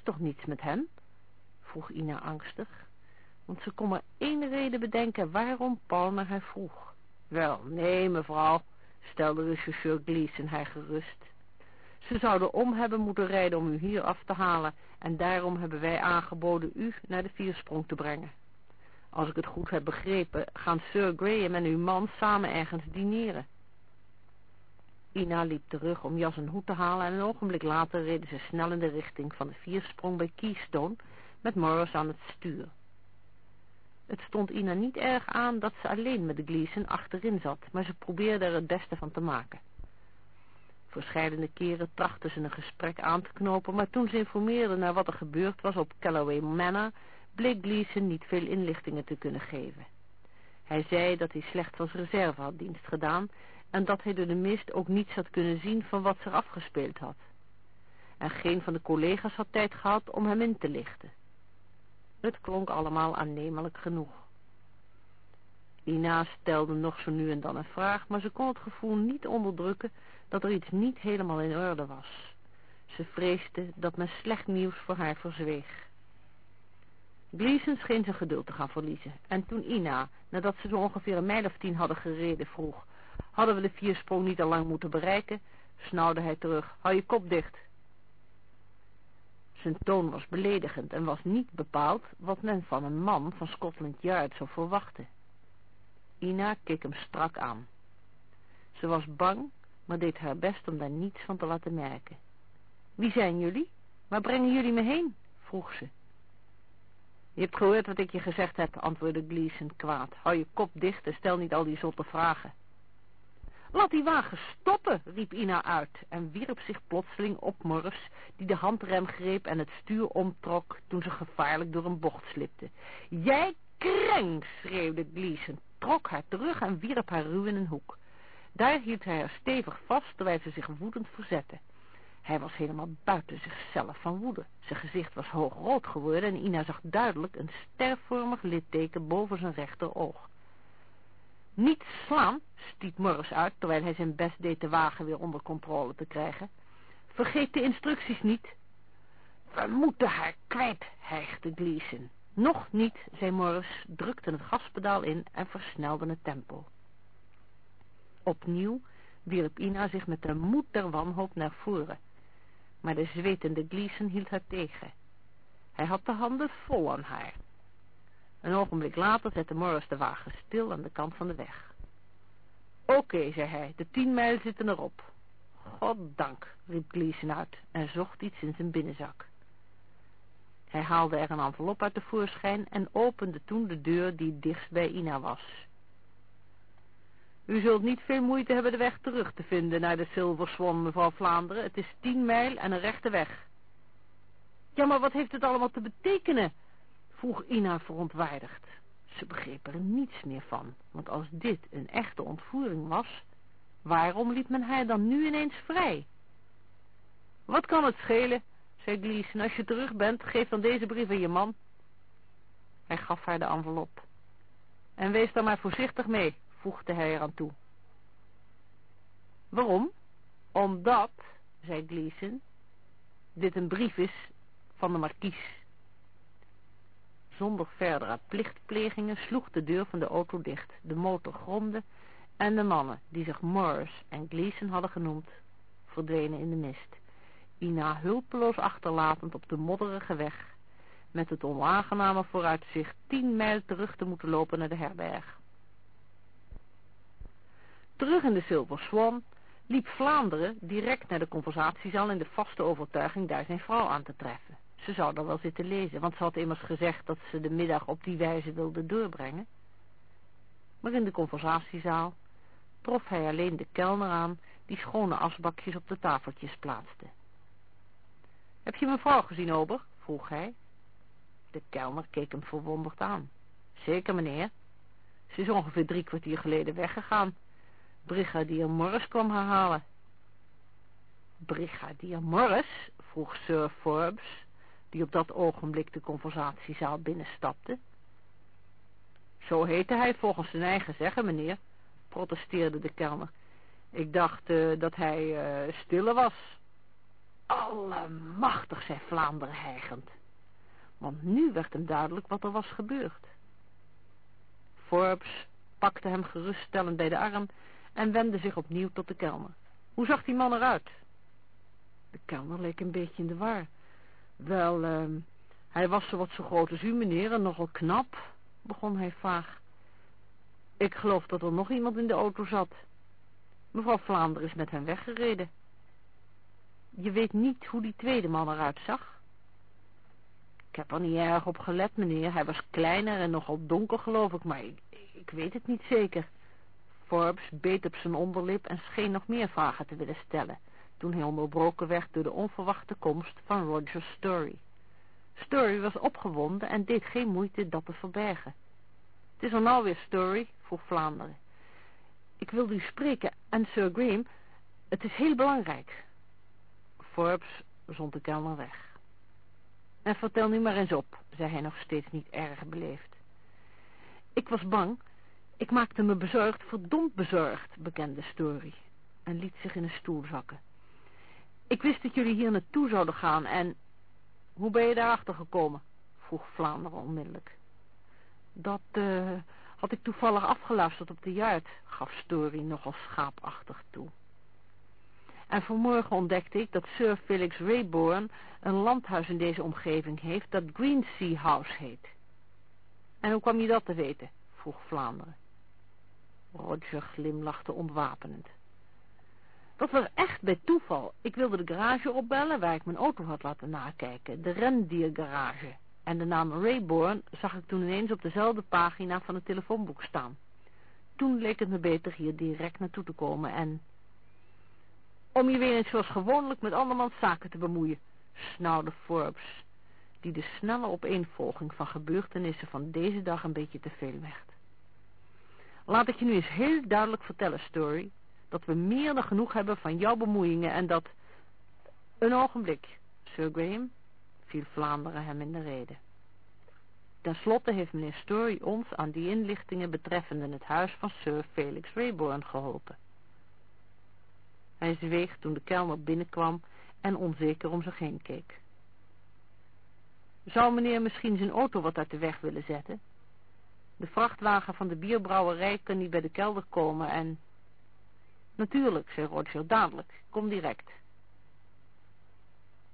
is toch niets met hem? vroeg Ina angstig, want ze kon maar één reden bedenken waarom Paul naar haar vroeg. Wel, nee, mevrouw, stelde rechercheur Gleason haar gerust. Ze zouden om hebben moeten rijden om u hier af te halen en daarom hebben wij aangeboden u naar de viersprong te brengen. Als ik het goed heb begrepen, gaan Sir Graham en uw man samen ergens dineren. Ina liep terug om jas en hoed te halen en een ogenblik later reden ze snel in de richting van de viersprong bij Keystone met Morris aan het stuur. Het stond Ina niet erg aan dat ze alleen met de Gleason achterin zat, maar ze probeerde er het beste van te maken. Verscheidene keren trachtte ze een gesprek aan te knopen, maar toen ze informeerde naar wat er gebeurd was op Callaway Manor, bleek Gleason niet veel inlichtingen te kunnen geven. Hij zei dat hij slechts als reserve had dienst gedaan en dat hij door de mist ook niets had kunnen zien van wat zich afgespeeld had. En geen van de collega's had tijd gehad om hem in te lichten. Het klonk allemaal aannemelijk genoeg. Ina stelde nog zo nu en dan een vraag, maar ze kon het gevoel niet onderdrukken dat er iets niet helemaal in orde was. Ze vreesde dat men slecht nieuws voor haar verzweeg. Gleason scheen zijn geduld te gaan verliezen. En toen Ina, nadat ze zo ongeveer een mijl of tien hadden gereden, vroeg... Hadden we de viersprong niet al lang moeten bereiken? Snauwde hij terug. Hou je kop dicht. Zijn toon was beledigend en was niet bepaald wat men van een man van Scotland Yard zou verwachten. Ina keek hem strak aan. Ze was bang, maar deed haar best om daar niets van te laten merken. Wie zijn jullie? Waar brengen jullie me heen? vroeg ze. Je hebt gehoord wat ik je gezegd heb, antwoordde Gleason kwaad. Hou je kop dicht en stel niet al die zotte vragen. Laat die wagen stoppen, riep Ina uit en wierp zich plotseling op Morris, die de handrem greep en het stuur omtrok toen ze gevaarlijk door een bocht slipte. Jij kreng, schreeuwde Gleason, trok haar terug en wierp haar ruw in een hoek. Daar hield hij haar stevig vast, terwijl ze zich woedend verzette. Hij was helemaal buiten zichzelf van woede. Zijn gezicht was hoogrood geworden en Ina zag duidelijk een stervormig litteken boven zijn rechteroog. Niet slaan, stiet Morris uit, terwijl hij zijn best deed de wagen weer onder controle te krijgen. Vergeet de instructies niet. We moeten haar kwijt, hijgde Gleason. Nog niet, zei Morris, drukte het gaspedaal in en versnelde het tempo. Opnieuw wierp Ina zich met de moed der wanhoop naar voren. Maar de zwetende Gleason hield haar tegen. Hij had de handen vol aan haar. Een ogenblik later zette Morris de wagen stil aan de kant van de weg. Oké, zei hij, de tien mijl zitten erop. Goddank, riep Gleason uit en zocht iets in zijn binnenzak. Hij haalde er een envelop uit de voorschijn en opende toen de deur die dichtst bij Ina was. U zult niet veel moeite hebben de weg terug te vinden naar de Silver Swan, mevrouw Vlaanderen. Het is tien mijl en een rechte weg. Ja, maar wat heeft het allemaal te betekenen? Vroeg Ina verontwaardigd. Ze begreep er niets meer van, want als dit een echte ontvoering was, waarom liet men haar dan nu ineens vrij? Wat kan het schelen, zei Gleason, als je terug bent, geef dan deze brief aan je man. Hij gaf haar de envelop. En wees daar maar voorzichtig mee, voegde hij eraan toe. Waarom? Omdat, zei Gleason, dit een brief is van de markies. Zonder verdere plichtplegingen sloeg de deur van de auto dicht. De motor gromde en de mannen, die zich Morris en Gleason hadden genoemd, verdwenen in de mist. Ina hulpeloos achterlatend op de modderige weg, met het onaangename vooruitzicht tien mijl terug te moeten lopen naar de herberg. Terug in de Silver Swan liep Vlaanderen direct naar de conversatiezaal in de vaste overtuiging daar zijn vrouw aan te treffen. Ze zou er wel zitten lezen, want ze had immers gezegd dat ze de middag op die wijze wilde doorbrengen. Maar in de conversatiezaal trof hij alleen de kelner aan die schone asbakjes op de tafeltjes plaatste. Heb je mevrouw gezien, ober? vroeg hij. De kelner keek hem verwonderd aan. Zeker, meneer. Ze is ongeveer drie kwartier geleden weggegaan. Brigadier Morris kwam haar halen. Brigadier Morris? vroeg Sir Forbes, die op dat ogenblik de conversatiezaal binnenstapte. Zo heette hij volgens zijn eigen zeggen, meneer, protesteerde de kelner. Ik dacht uh, dat hij uh, stille was. Allemachtig, zei Vlaanderen hijgend. Want nu werd hem duidelijk wat er was gebeurd. Forbes pakte hem geruststellend bij de arm en wendde zich opnieuw tot de kelner. Hoe zag die man eruit? De kelner leek een beetje in de war. Wel, uh, hij was zo wat zo groot als u, meneer, en nogal knap, begon hij vaag. Ik geloof dat er nog iemand in de auto zat. Mevrouw Vlaanderen is met hem weggereden. Je weet niet hoe die tweede man eruit zag? Ik heb er niet erg op gelet, meneer. Hij was kleiner en nogal donker, geloof ik, maar ik, ik weet het niet zeker. Forbes beet op zijn onderlip en scheen nog meer vragen te willen stellen, toen hij onderbroken werd door de onverwachte komst van Roger Story. Story was opgewonden en deed geen moeite dat te verbergen. Het is er nou weer, Story, vroeg Vlaanderen. Ik wilde u spreken en Sir Graham, het is heel belangrijk. Forbes zond de kelner weg. En vertel nu maar eens op, zei hij nog steeds niet erg beleefd. Ik was bang. Ik maakte me bezorgd, verdomd bezorgd, bekende Story. En liet zich in een stoel zakken. Ik wist dat jullie hier naartoe zouden gaan en... Hoe ben je daarachter gekomen? vroeg Vlaanderen onmiddellijk. Dat uh, had ik toevallig afgeluisterd op de juit, gaf Story nogal schaapachtig toe. En vanmorgen ontdekte ik dat Sir Felix Rayborn een landhuis in deze omgeving heeft dat Greensea House heet. En hoe kwam je dat te weten? vroeg Vlaanderen. Roger glimlachte ontwapenend. Dat was echt bij toeval. Ik wilde de garage opbellen waar ik mijn auto had laten nakijken, de rendiergarage. En de naam Rayborn zag ik toen ineens op dezelfde pagina van het telefoonboek staan. Toen leek het me beter hier direct naartoe te komen en om je weer eens zoals gewoonlijk met andermans zaken te bemoeien, snauwde Forbes, die de snelle opeenvolging van gebeurtenissen van deze dag een beetje te veel werd. Laat ik je nu eens heel duidelijk vertellen, Story, dat we meer dan genoeg hebben van jouw bemoeiingen en dat... Een ogenblik, Sir Graham, viel Vlaanderen hem in de rede. Ten slotte heeft meneer Story ons aan die inlichtingen betreffende het huis van Sir Felix Rayborn geholpen. Hij zweeg toen de kelner binnenkwam en onzeker om zich heen keek. Zou meneer misschien zijn auto wat uit de weg willen zetten? De vrachtwagen van de bierbrouwerij kan niet bij de kelder komen en... Natuurlijk, zei Roger, dadelijk. Kom direct.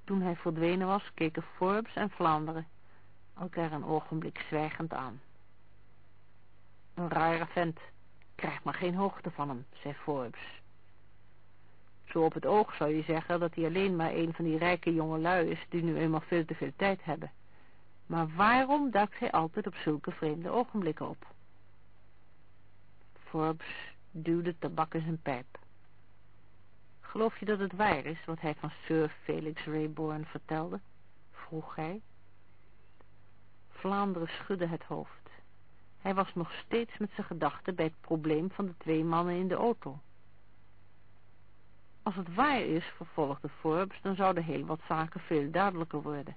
Toen hij verdwenen was, keken Forbes en Vlaanderen elkaar een ogenblik zwijgend aan. Een rare vent. Krijg maar geen hoogte van hem, zei Forbes. Zo op het oog zou je zeggen dat hij alleen maar een van die rijke jonge lui is die nu eenmaal veel te veel tijd hebben. Maar waarom duikt hij altijd op zulke vreemde ogenblikken op? Forbes duwde tabak in zijn pijp. Geloof je dat het waar is wat hij van Sir Felix Rayborn vertelde? vroeg hij. Vlaanderen schudde het hoofd. Hij was nog steeds met zijn gedachten bij het probleem van de twee mannen in de auto. Als het waar is, vervolgde Forbes, dan zouden heel wat zaken veel duidelijker worden.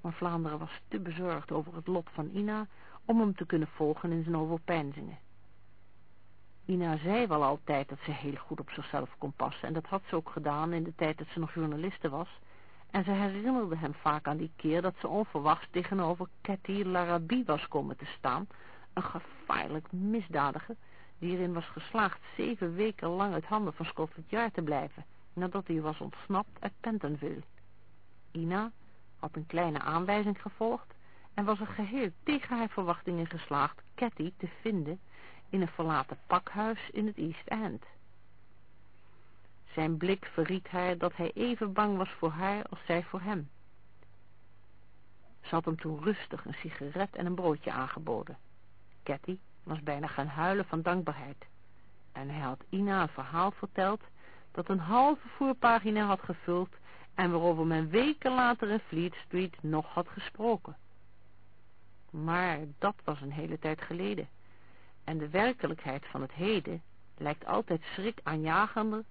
Maar Vlaanderen was te bezorgd over het lot van Ina om hem te kunnen volgen in zijn overpeinzingen. Ina zei wel altijd dat ze heel goed op zichzelf kon passen. En dat had ze ook gedaan in de tijd dat ze nog journaliste was. En ze herinnerde hem vaak aan die keer dat ze onverwachts tegenover Cathy Larabie was komen te staan, een gevaarlijk misdadiger die erin was geslaagd zeven weken lang uit handen van Scotland Yard te blijven, nadat hij was ontsnapt uit Pentonville. Ina had een kleine aanwijzing gevolgd en was er geheel tegen haar verwachtingen geslaagd Cathy te vinden in een verlaten pakhuis in het East End. Zijn blik verried haar dat hij even bang was voor haar als zij voor hem. Ze had hem toen rustig een sigaret en een broodje aangeboden. Cathy was bijna gaan huilen van dankbaarheid. En hij had Ina een verhaal verteld dat een halve voorpagina had gevuld en waarover men weken later in Fleet Street nog had gesproken. Maar dat was een hele tijd geleden. En de werkelijkheid van het heden lijkt altijd schrik aanjagender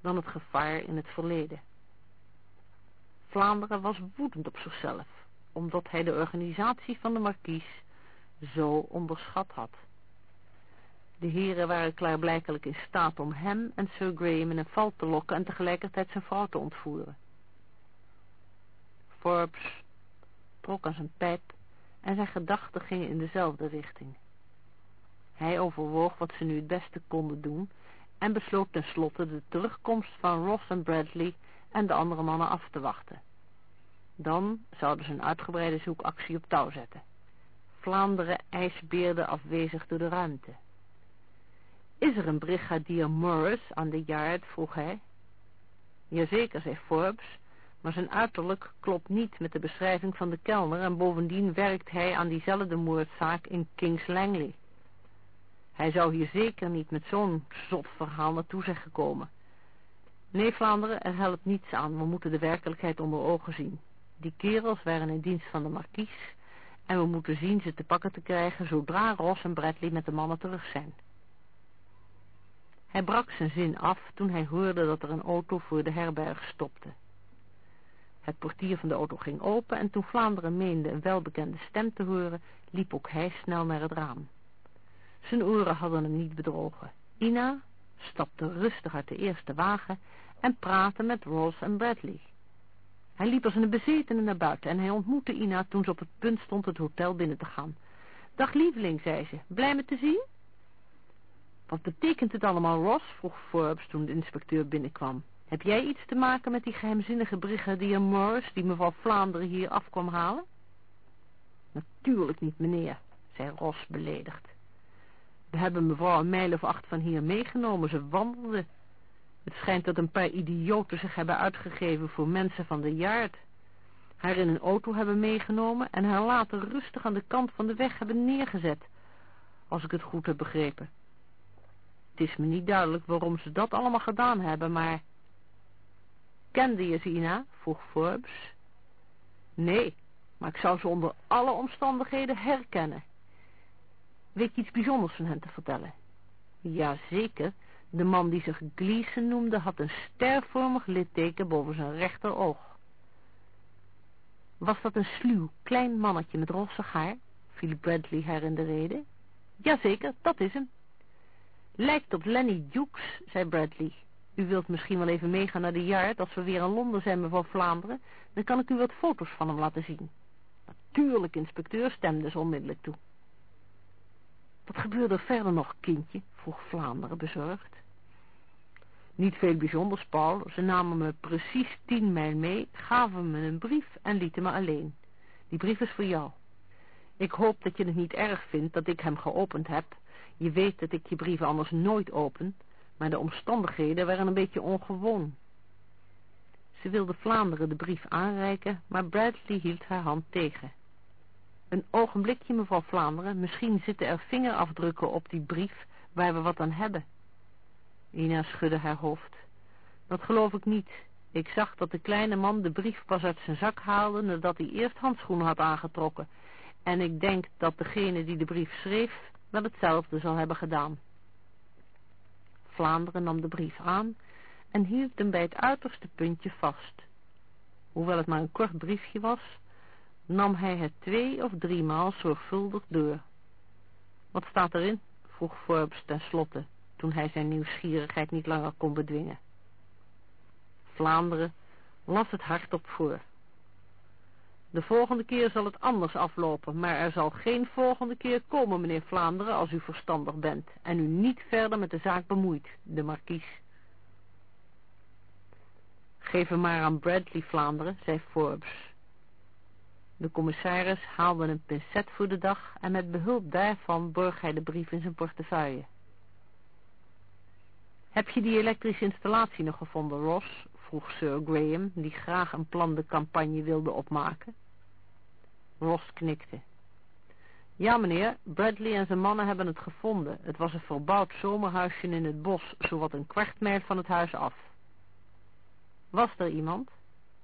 dan het gevaar in het verleden. Vlaanderen was woedend op zichzelf, omdat hij de organisatie van de markies zo onderschat had. De heren waren klaarblijkelijk in staat om hem en Sir Graham in een val te lokken en tegelijkertijd zijn vrouw te ontvoeren. Forbes trok aan zijn pijp en zijn gedachten gingen in dezelfde richting. Hij overwoog wat ze nu het beste konden doen en besloot tenslotte de terugkomst van Ross en Bradley en de andere mannen af te wachten. Dan zouden ze een uitgebreide zoekactie op touw zetten. Vlaanderen ijsbeerde afwezig door de ruimte. Is er een brigadier Morris aan de yard, vroeg hij. Jazeker, zei Forbes, maar zijn uiterlijk klopt niet met de beschrijving van de kelner en bovendien werkt hij aan diezelfde moordzaak in Kings Langley. Hij zou hier zeker niet met zo'n zot verhaal naartoe zijn gekomen. Nee, Vlaanderen, er helpt niets aan. We moeten de werkelijkheid onder ogen zien. Die kerels waren in dienst van de markies en we moeten zien ze te pakken te krijgen zodra Ross en Bradley met de mannen terug zijn. Hij brak zijn zin af toen hij hoorde dat er een auto voor de herberg stopte. Het portier van de auto ging open en toen Vlaanderen meende een welbekende stem te horen, liep ook hij snel naar het raam. Zijn oren hadden hem niet bedrogen. Ina stapte rustig uit de eerste wagen en praatte met Ross en Bradley. Hij liep als een bezetene naar buiten en hij ontmoette Ina toen ze op het punt stond het hotel binnen te gaan. Dag lieveling, zei ze, blij me te zien? Wat betekent het allemaal, Ross? vroeg Forbes toen de inspecteur binnenkwam. Heb jij iets te maken met die geheimzinnige brigadier Morris die mevrouw Vlaanderen hier af kwam halen? Natuurlijk niet, meneer, zei Ross beledigd. We hebben mevrouw een mijl of acht van hier meegenomen. Ze wandelde. Het schijnt dat een paar idioten zich hebben uitgegeven voor mensen van de jaard. Haar in een auto hebben meegenomen en haar later rustig aan de kant van de weg hebben neergezet. Als ik het goed heb begrepen. Het is me niet duidelijk waarom ze dat allemaal gedaan hebben, maar... Kende je Zina? vroeg Forbes. Nee, maar ik zou ze onder alle omstandigheden herkennen. Weet iets bijzonders van hen te vertellen? Jazeker, de man die zich Gleason noemde had een stervormig litteken boven zijn rechteroog. Was dat een sluw, klein mannetje met rossig haar? viel Bradley haar in de rede. Jazeker, dat is hem. Lijkt op Lenny Dukes, zei Bradley. U wilt misschien wel even meegaan naar de Yard als we weer in Londen zijn, mevrouw Vlaanderen. Dan kan ik u wat foto's van hem laten zien. Natuurlijk, inspecteur, stemde ze onmiddellijk toe. Wat gebeurde er verder nog, kindje? vroeg Vlaanderen bezorgd. Niet veel bijzonders, Paul. Ze namen me precies tien mijl mee, gaven me een brief en lieten me alleen. Die brief is voor jou. Ik hoop dat je het niet erg vindt dat ik hem geopend heb. Je weet dat ik je brieven anders nooit open, maar de omstandigheden waren een beetje ongewoon. Ze wilde Vlaanderen de brief aanreiken, maar Bradley hield haar hand tegen. Een ogenblikje, mevrouw Vlaanderen. Misschien zitten er vingerafdrukken op die brief waar we wat aan hebben. Ina schudde haar hoofd. Dat geloof ik niet. Ik zag dat de kleine man de brief pas uit zijn zak haalde nadat hij eerst handschoenen had aangetrokken. En ik denk dat degene die de brief schreef wel hetzelfde zal hebben gedaan. Vlaanderen nam de brief aan en hield hem bij het uiterste puntje vast. Hoewel het maar een kort briefje was, nam hij het twee of driemaal zorgvuldig door. Wat staat erin? vroeg Forbes tenslotte, toen hij zijn nieuwsgierigheid niet langer kon bedwingen. Vlaanderen las het hardop voor. De volgende keer zal het anders aflopen, maar er zal geen volgende keer komen, meneer Vlaanderen, als u verstandig bent en u niet verder met de zaak bemoeit, de markies. Geef hem maar aan Bradley, Vlaanderen, zei Forbes. De commissaris haalde een pincet voor de dag en met behulp daarvan borg hij de brief in zijn portefeuille. Heb je die elektrische installatie nog gevonden, Ross? vroeg Sir Graham, die graag een plan de campagne wilde opmaken. Ross knikte. Ja, meneer, Bradley en zijn mannen hebben het gevonden. Het was een verbouwd zomerhuisje in het bos, zowat een kwart mijl van het huis af. Was er iemand?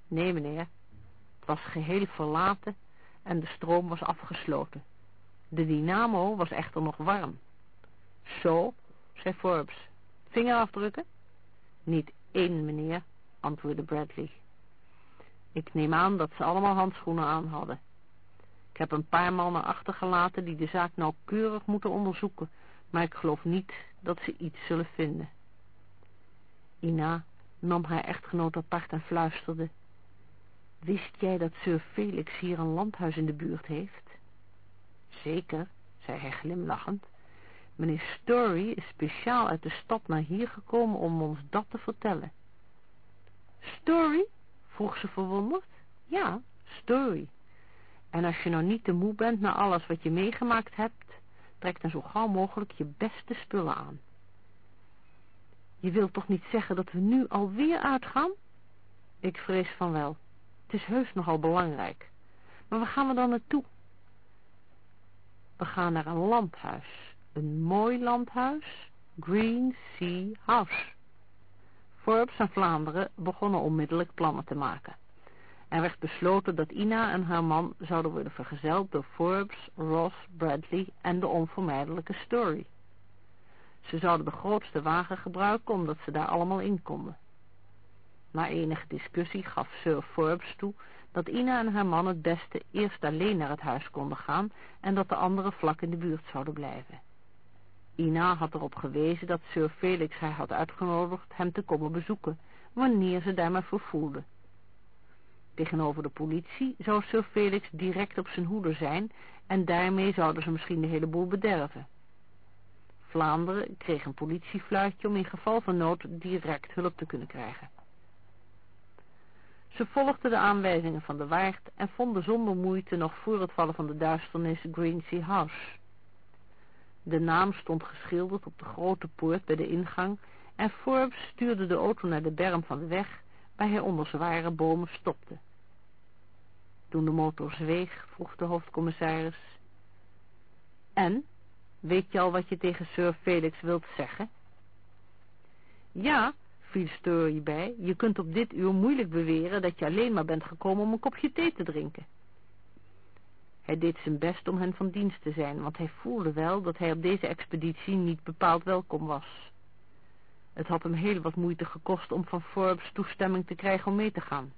Nee, meneer. Was geheel verlaten en de stroom was afgesloten. De dynamo was echter nog warm. Zo, zei Forbes. Vingerafdrukken? Niet één, meneer, antwoordde Bradley. Ik neem aan dat ze allemaal handschoenen aan hadden. Ik heb een paar mannen achtergelaten die de zaak nauwkeurig moeten onderzoeken, maar ik geloof niet dat ze iets zullen vinden. Ina nam haar echtgenoot apart en fluisterde. Wist jij dat Sir Felix hier een landhuis in de buurt heeft? Zeker, zei hij glimlachend. Meneer Story is speciaal uit de stad naar hier gekomen om ons dat te vertellen. Story? vroeg ze verwonderd. Ja, Story. En als je nou niet te moe bent na alles wat je meegemaakt hebt, trek dan zo gauw mogelijk je beste spullen aan. Je wilt toch niet zeggen dat we nu alweer uitgaan? Ik vrees van wel. Het is heus nogal belangrijk. Maar waar gaan we dan naartoe? We gaan naar een landhuis. Een mooi landhuis. Green Sea House. Forbes en Vlaanderen begonnen onmiddellijk plannen te maken. Er werd besloten dat Ina en haar man zouden worden vergezeld door Forbes, Ross, Bradley en de onvermijdelijke Story. Ze zouden de grootste wagen gebruiken omdat ze daar allemaal in konden. Na enige discussie gaf Sir Forbes toe dat Ina en haar man het beste eerst alleen naar het huis konden gaan en dat de anderen vlak in de buurt zouden blijven. Ina had erop gewezen dat Sir Felix haar had uitgenodigd hem te komen bezoeken, wanneer ze daar maar voor voelde. Tegenover de politie zou Sir Felix direct op zijn hoede zijn en daarmee zouden ze misschien de hele boel bederven. Vlaanderen kreeg een politiefluitje om in geval van nood direct hulp te kunnen krijgen. Ze volgden de aanwijzingen van de waard en vonden zonder moeite nog voor het vallen van de duisternis Greensea House. De naam stond geschilderd op de grote poort bij de ingang en Forbes stuurde de auto naar de berm van de weg waar hij onder zware bomen stopte. Toen de motor zweeg, vroeg de hoofdcommissaris. En, weet je al wat je tegen Sir Felix wilt zeggen? Ja, viel bij, je kunt op dit uur moeilijk beweren dat je alleen maar bent gekomen om een kopje thee te drinken. Hij deed zijn best om hen van dienst te zijn, want hij voelde wel dat hij op deze expeditie niet bepaald welkom was. Het had hem heel wat moeite gekost om van Forbes toestemming te krijgen om mee te gaan.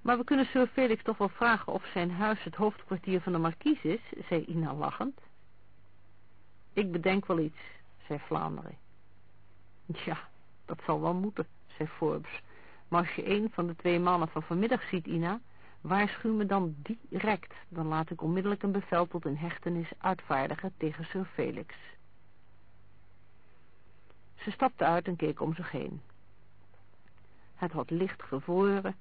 Maar we kunnen Sir Felix toch wel vragen of zijn huis het hoofdkwartier van de markies is, zei Ina lachend. Ik bedenk wel iets, zei Vlaanderen. Ja, dat zal wel moeten, zei Forbes. Maar als je een van de twee mannen van vanmiddag ziet, Ina, waarschuw me dan direct. Dan laat ik onmiddellijk een bevel tot een hechtenis uitvaardigen tegen Sir Felix. Ze stapte uit en keek om zich heen. Het had licht gevroren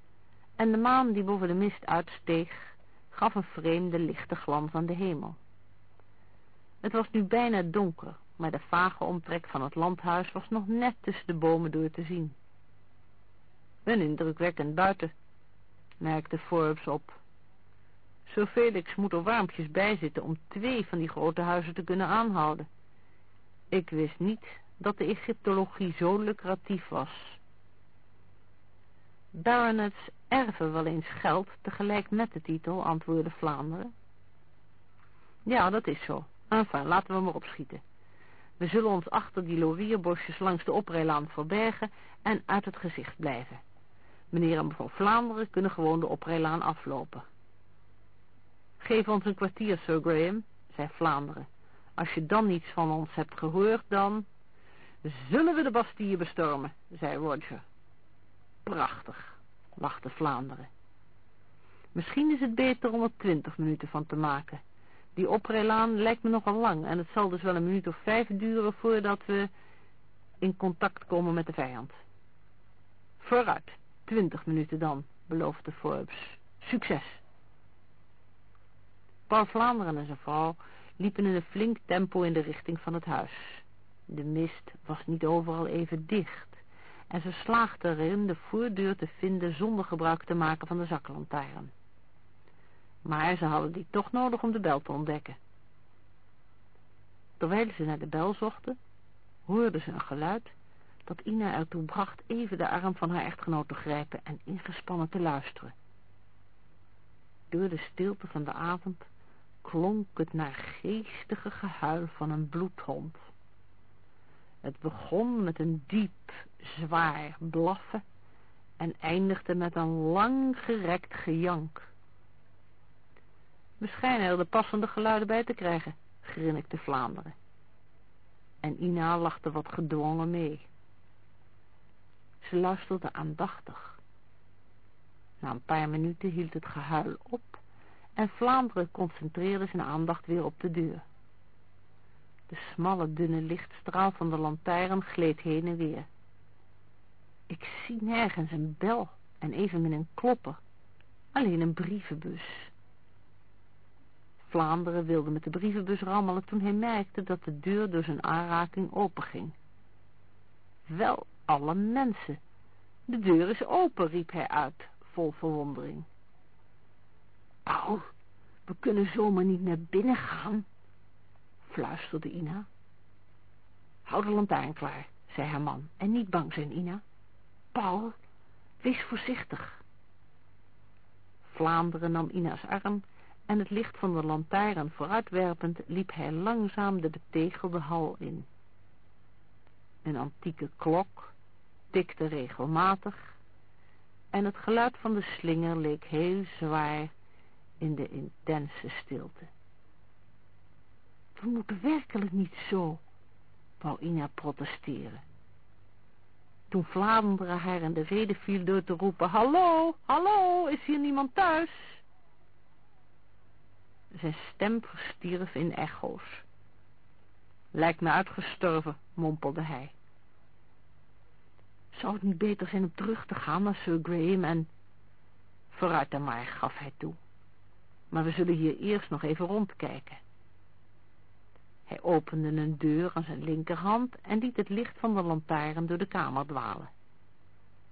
en de maan die boven de mist uitsteeg, gaf een vreemde lichte glans aan de hemel. Het was nu bijna donker, maar de vage omtrek van het landhuis was nog net tussen de bomen door te zien. Een indrukwekkend buiten, merkte Forbes op. Sir Felix moet er warmpjes bij zitten om twee van die grote huizen te kunnen aanhouden. Ik wist niet dat de Egyptologie zo lucratief was. Baronets erven wel eens geld tegelijk met de titel, antwoordde Vlaanderen. Ja, dat is zo. Enfin, laten we maar opschieten. We zullen ons achter die laurierbosjes langs de oprijlaan verbergen en uit het gezicht blijven. Meneer en mevrouw Vlaanderen kunnen gewoon de oprijlaan aflopen. Geef ons een kwartier, Sir Graham, zei Vlaanderen. Als je dan niets van ons hebt gehoord, dan... Zullen we de Bastille bestormen, zei Roger. Prachtig, lachte Vlaanderen. Misschien is het beter om er twintig minuten van te maken. Die oprijlaan lijkt me nogal lang en het zal dus wel een minuut of vijf duren voordat we in contact komen met de vijand. Vooruit, twintig minuten dan, beloofde Forbes. Succes! Paul Vlaanderen en zijn vrouw liepen in een flink tempo in de richting van het huis. De mist was niet overal even dicht en ze slaagden erin de voordeur te vinden zonder gebruik te maken van de zaklantaarn. Maar ze hadden die toch nodig om de bel te ontdekken. Terwijl ze naar de bel zochten, hoorden ze een geluid dat Ina ertoe bracht even de arm van haar echtgenoot te grijpen en ingespannen te luisteren. Door de stilte van de avond klonk het naar geestige gehuil van een bloedhond. Het begon met een diep, zwaar blaffen en eindigde met een lang gerekt gejank. We schijnen er de passende geluiden bij te krijgen, grinnikte Vlaanderen. En Ina lachte wat gedwongen mee. Ze luisterde aandachtig. Na een paar minuten hield het gehuil op en Vlaanderen concentreerde zijn aandacht weer op de deur. De smalle, dunne lichtstraal van de lantaarn gleed heen en weer. Ik zie nergens een bel en evenmin een klopper, alleen een brievenbus. Vlaanderen wilde met de brievenbus rammelen toen hij merkte dat de deur door zijn aanraking openging. Wel alle mensen. De deur is open, riep hij uit, vol verwondering. Paul, we kunnen zomaar niet naar binnen gaan, fluisterde Ina. Houd de lantaarn klaar, zei haar man, en niet bang zijn, Ina. Paul, wees voorzichtig. Vlaanderen nam Ina's arm en het licht van de lantaarn vooruitwerpend liep hij langzaam de betegelde hal in. Een antieke klok tikte regelmatig en het geluid van de slinger leek heel zwaar in de intense stilte. We moeten werkelijk niet zo, wou Ina protesteren. Toen Vlaanderen haar in de reden viel door te roepen, hallo, hallo, is hier niemand thuis? Zijn stem verstierf in echo's. Lijkt me uitgestorven, mompelde hij. Zou het niet beter zijn om terug te gaan naar Sir Graham en... Vooruit dan maar, gaf hij toe. Maar we zullen hier eerst nog even rondkijken. Hij opende een deur aan zijn linkerhand en liet het licht van de lantaarn door de kamer dwalen.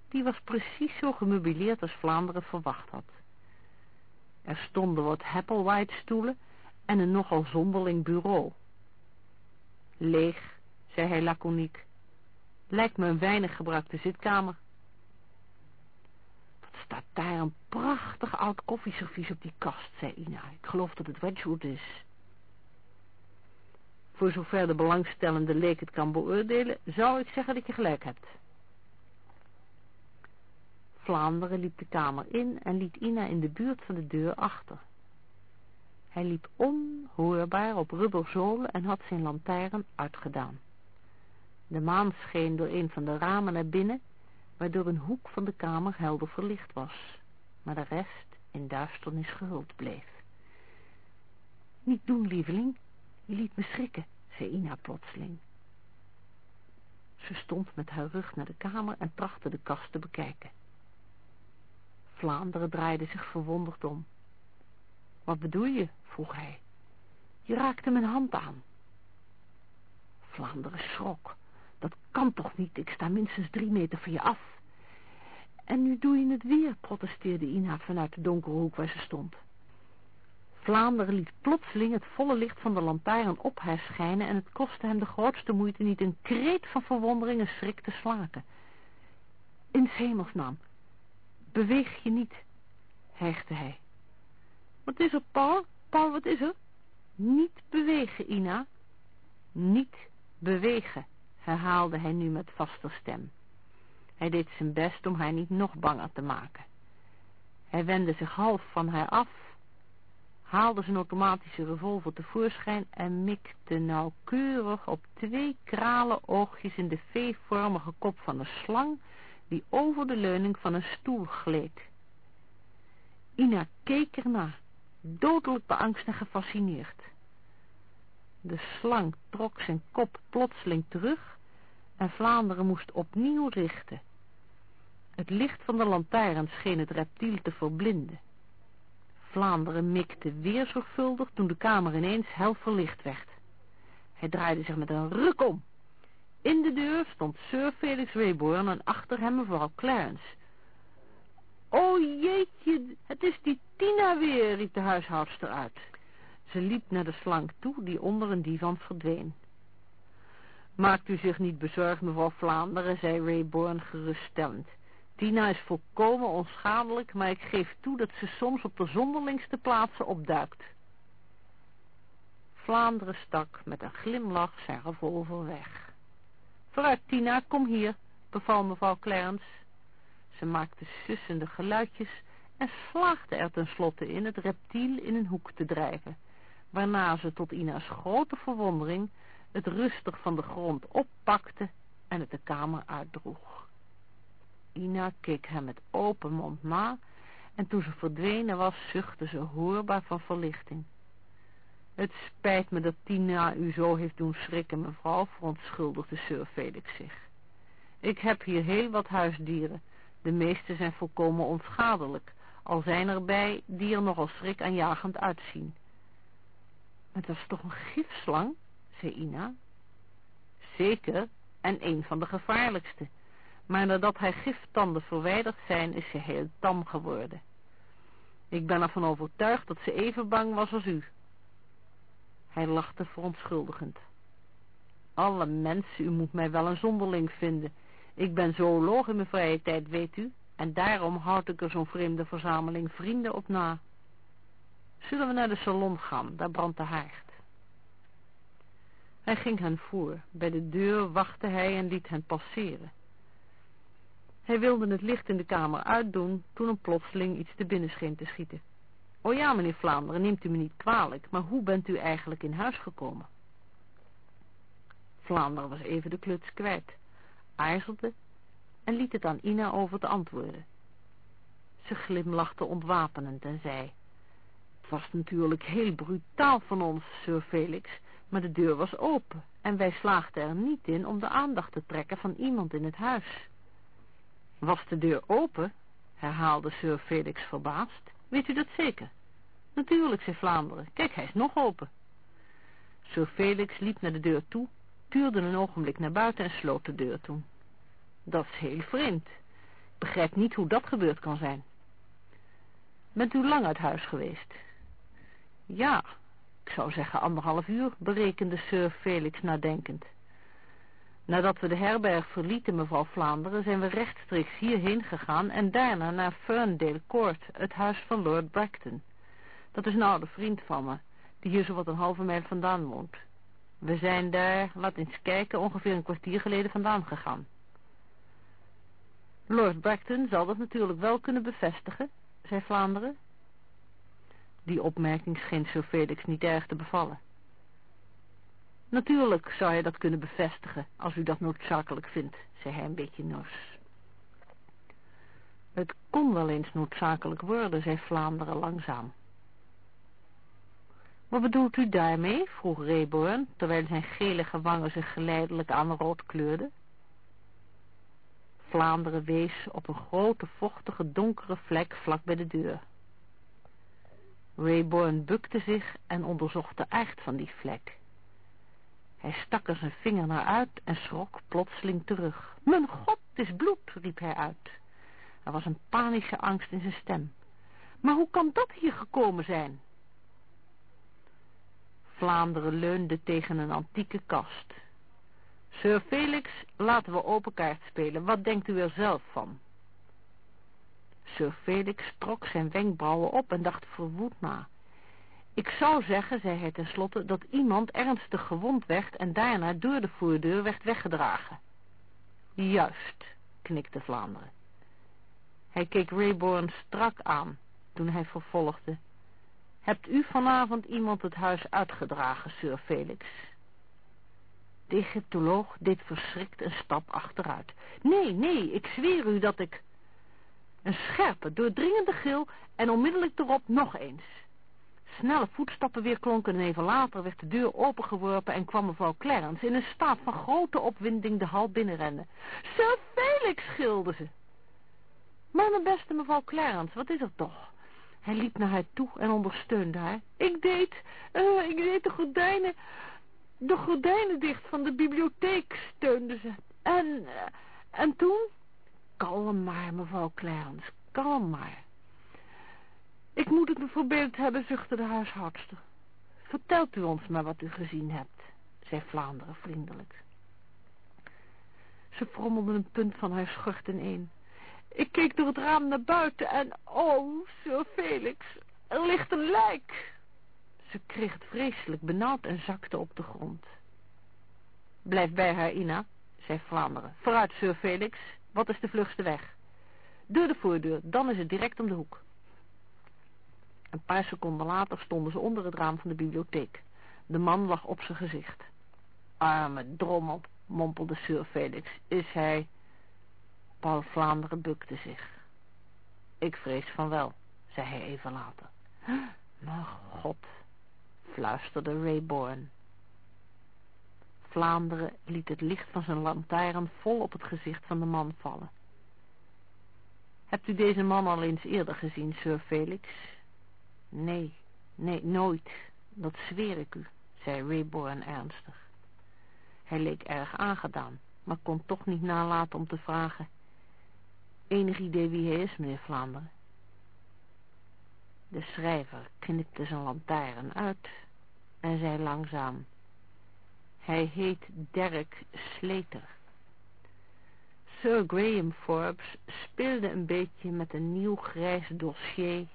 Die was precies zo gemeubileerd als Vlaanderen verwacht had. Er stonden wat Hepplewhite stoelen en een nogal zonderling bureau. Leeg, zei hij laconiek. Lijkt me een weinig gebruikte zitkamer. Wat staat daar een prachtig oud koffieservies op die kast, zei Ina. Ik geloof dat het Wedgwood is. Voor zover de belangstellende leek het kan beoordelen, zou ik zeggen dat je gelijk hebt. Vlaanderen liep de kamer in en liet Ina in de buurt van de deur achter. Hij liep onhoorbaar op rubberzolen en had zijn lantaarn uitgedaan. De maan scheen door een van de ramen naar binnen, waardoor een hoek van de kamer helder verlicht was, maar de rest in duisternis gehuld bleef. Niet doen, lieveling, je liet me schrikken, zei Ina plotseling. Ze stond met haar rug naar de kamer en trachtte de kast te bekijken. Vlaanderen draaide zich verwonderd om. Wat bedoel je? vroeg hij. Je raakte mijn hand aan. Vlaanderen schrok. Dat kan toch niet, ik sta minstens drie meter van je af. En nu doe je het weer, protesteerde Ina vanuit de donkere hoek waar ze stond. Vlaanderen liet plotseling het volle licht van de lantaarn op haar schijnen en het kostte hem de grootste moeite niet een kreet van verwondering en schrik te slaken. In hemelsnaam, beweeg je niet, hijgde hij. Wat is er, Paul? Paul, wat is er? Niet bewegen, Ina. Niet bewegen, herhaalde hij nu met vaste stem. Hij deed zijn best om haar niet nog banger te maken. Hij wendde zich half van haar af, haalde zijn automatische revolver tevoorschijn en mikte nauwkeurig op twee kralen oogjes in de V-vormige kop van de slang die over de leuning van een stoel gleed. Ina keek ernaar, dodelijk beangst en gefascineerd. De slang trok zijn kop plotseling terug en Vlaanderen moest opnieuw richten. Het licht van de lantaarn scheen het reptiel te verblinden. Vlaanderen mikte weer zorgvuldig toen de kamer ineens hel verlicht werd. Hij draaide zich met een ruk om. In de deur stond Sir Felix Wayborn en achter hem mevrouw Clarence. O jeetje, het is die Tina weer, riep de huishoudster uit. Ze liep naar de slang toe, die onder een divan verdween. Maakt u zich niet bezorgd, mevrouw Vlaanderen, zei Rayborn geruststellend. Tina is volkomen onschadelijk, maar ik geef toe dat ze soms op de zonderlingste plaatsen opduikt. Vlaanderen stak met een glimlach zijn revolver weg. Vooruit, Tina, kom hier, beval mevrouw Clarence. Ze maakte sussende geluidjes en slaagde er tenslotte in het reptiel in een hoek te drijven waarna ze tot Ina's grote verwondering het rustig van de grond oppakte en het de kamer uitdroeg. Ina keek hem met open mond na en toen ze verdwenen was, zuchtte ze hoorbaar van verlichting. Het spijt me dat Tina u zo heeft doen schrikken, mevrouw, verontschuldigde Sir Felix zich. Ik heb hier heel wat huisdieren. De meeste zijn volkomen onschadelijk, al zijn er bij die er nogal schrikaanjagend uitzien. Het was toch een gifslang, zei Ina. Zeker, en een van de gevaarlijkste. Maar nadat haar giftanden verwijderd zijn, is ze heel tam geworden. Ik ben ervan overtuigd dat ze even bang was als u. Hij lachte verontschuldigend. Alle mensen, u moet mij wel een zonderling vinden. Ik ben zooloog in mijn vrije tijd, weet u, en daarom houd ik er zo'n vreemde verzameling vrienden op na. Zullen we naar de salon gaan, daar brandt de haard. Hij ging hen voor. Bij de deur wachtte hij en liet hen passeren. Hij wilde het licht in de kamer uitdoen, toen een plotseling iets te binnen scheen te schieten. O ja, meneer Vlaanderen, neemt u me niet kwalijk, maar hoe bent u eigenlijk in huis gekomen? Vlaanderen was even de kluts kwijt, aarzelde en liet het aan Ina over te antwoorden. Ze glimlachte ontwapenend en zei, het was natuurlijk heel brutaal van ons, Sir Felix, maar de deur was open en wij slaagden er niet in om de aandacht te trekken van iemand in het huis. Was de deur open? herhaalde Sir Felix verbaasd. Weet u dat zeker? Natuurlijk, zei Vlaanderen. Kijk, hij is nog open. Sir Felix liep naar de deur toe, tuurde een ogenblik naar buiten en sloot de deur toen. Dat is heel vreemd. Ik begrijp niet hoe dat gebeurd kan zijn. Bent u lang uit huis geweest? Ja, ik zou zeggen anderhalf uur, berekende Sir Felix nadenkend. Nadat we de herberg verlieten, mevrouw Vlaanderen, zijn we rechtstreeks hierheen gegaan en daarna naar Ferndale Court, het huis van Lord Bracton. Dat is een oude vriend van me, die hier zo wat een halve mijl vandaan woont. We zijn daar, laat eens kijken, ongeveer een kwartier geleden vandaan gegaan. Lord Bracton zal dat natuurlijk wel kunnen bevestigen, zei Vlaanderen. Die opmerking scheen Sir Felix niet erg te bevallen. Natuurlijk zou hij dat kunnen bevestigen, als u dat noodzakelijk vindt, zei hij een beetje nors. Het kon wel eens noodzakelijk worden, zei Vlaanderen langzaam. Wat bedoelt u daarmee? vroeg Reborn, terwijl zijn gelige wangen zich geleidelijk aan rood kleurden. Vlaanderen wees op een grote, vochtige, donkere vlek vlak bij de deur. Rayborn bukte zich en onderzocht de aard van die vlek. Hij stak er zijn vinger naar uit en schrok plotseling terug. Mijn god, het is bloed, riep hij uit. Er was een panische angst in zijn stem. Maar hoe kan dat hier gekomen zijn? Vlaanderen leunde tegen een antieke kast. Sir Felix, laten we open kaart spelen. Wat denkt u er zelf van? Sir Felix trok zijn wenkbrauwen op en dacht verwoed na. Ik zou zeggen, zei hij tenslotte, dat iemand ernstig gewond werd en daarna door de voordeur werd weggedragen. Juist, knikte Vlaanderen. Hij keek Rayborn strak aan toen hij vervolgde. Hebt u vanavond iemand het huis uitgedragen, Sir Felix? De Egyptoloog deed verschrikt een stap achteruit. Nee, nee, ik zweer u dat ik... Een scherpe, doordringende gil en onmiddellijk erop nog eens. Snelle voetstappen weer klonken en even later werd de deur opengeworpen en kwam mevrouw Clarence in een staat van grote opwinding de hal binnenrennen. Sir Felix, gilde ze. Maar mijn beste mevrouw Clarence, wat is er toch? Hij liep naar haar toe en ondersteunde haar. Ik deed, uh, ik deed de gordijnen, de gordijnen dicht van de bibliotheek, steunde ze. En, uh, en toen... Kalm maar, mevrouw Clarence, kalm maar. Ik moet het me verbeeld hebben, zuchtte de huishoudster. Vertelt u ons maar wat u gezien hebt, zei Vlaanderen vriendelijk. Ze frommelde een punt van haar schort ineen. Ik keek door het raam naar buiten en, oh, Sir Felix, er ligt een lijk. Ze kreeg het vreselijk benauwd en zakte op de grond. Blijf bij haar, Ina, zei Vlaanderen. Vooruit, Sir Felix, wat is de vlugste weg? Door de voordeur, dan is het direct om de hoek. Een paar seconden later stonden ze onder het raam van de bibliotheek. De man lag op zijn gezicht. Arme drommel, mompelde Sir Felix. Is hij... Paul Vlaanderen bukte zich. Ik vrees van wel, zei hij even later. Maar god, fluisterde Rayborn. Vlaanderen liet het licht van zijn lantaarn vol op het gezicht van de man vallen. Hebt u deze man al eens eerder gezien, Sir Felix? Nee, nee, nooit. Dat zweer ik u, zei Rayborn ernstig. Hij leek erg aangedaan, maar kon toch niet nalaten om te vragen. Enig idee wie hij is, meneer Vlaanderen? De schrijver knipte zijn lantaarn uit en zei langzaam... Hij heet Derek Slater. Sir Graham Forbes speelde een beetje met een nieuw grijs dossier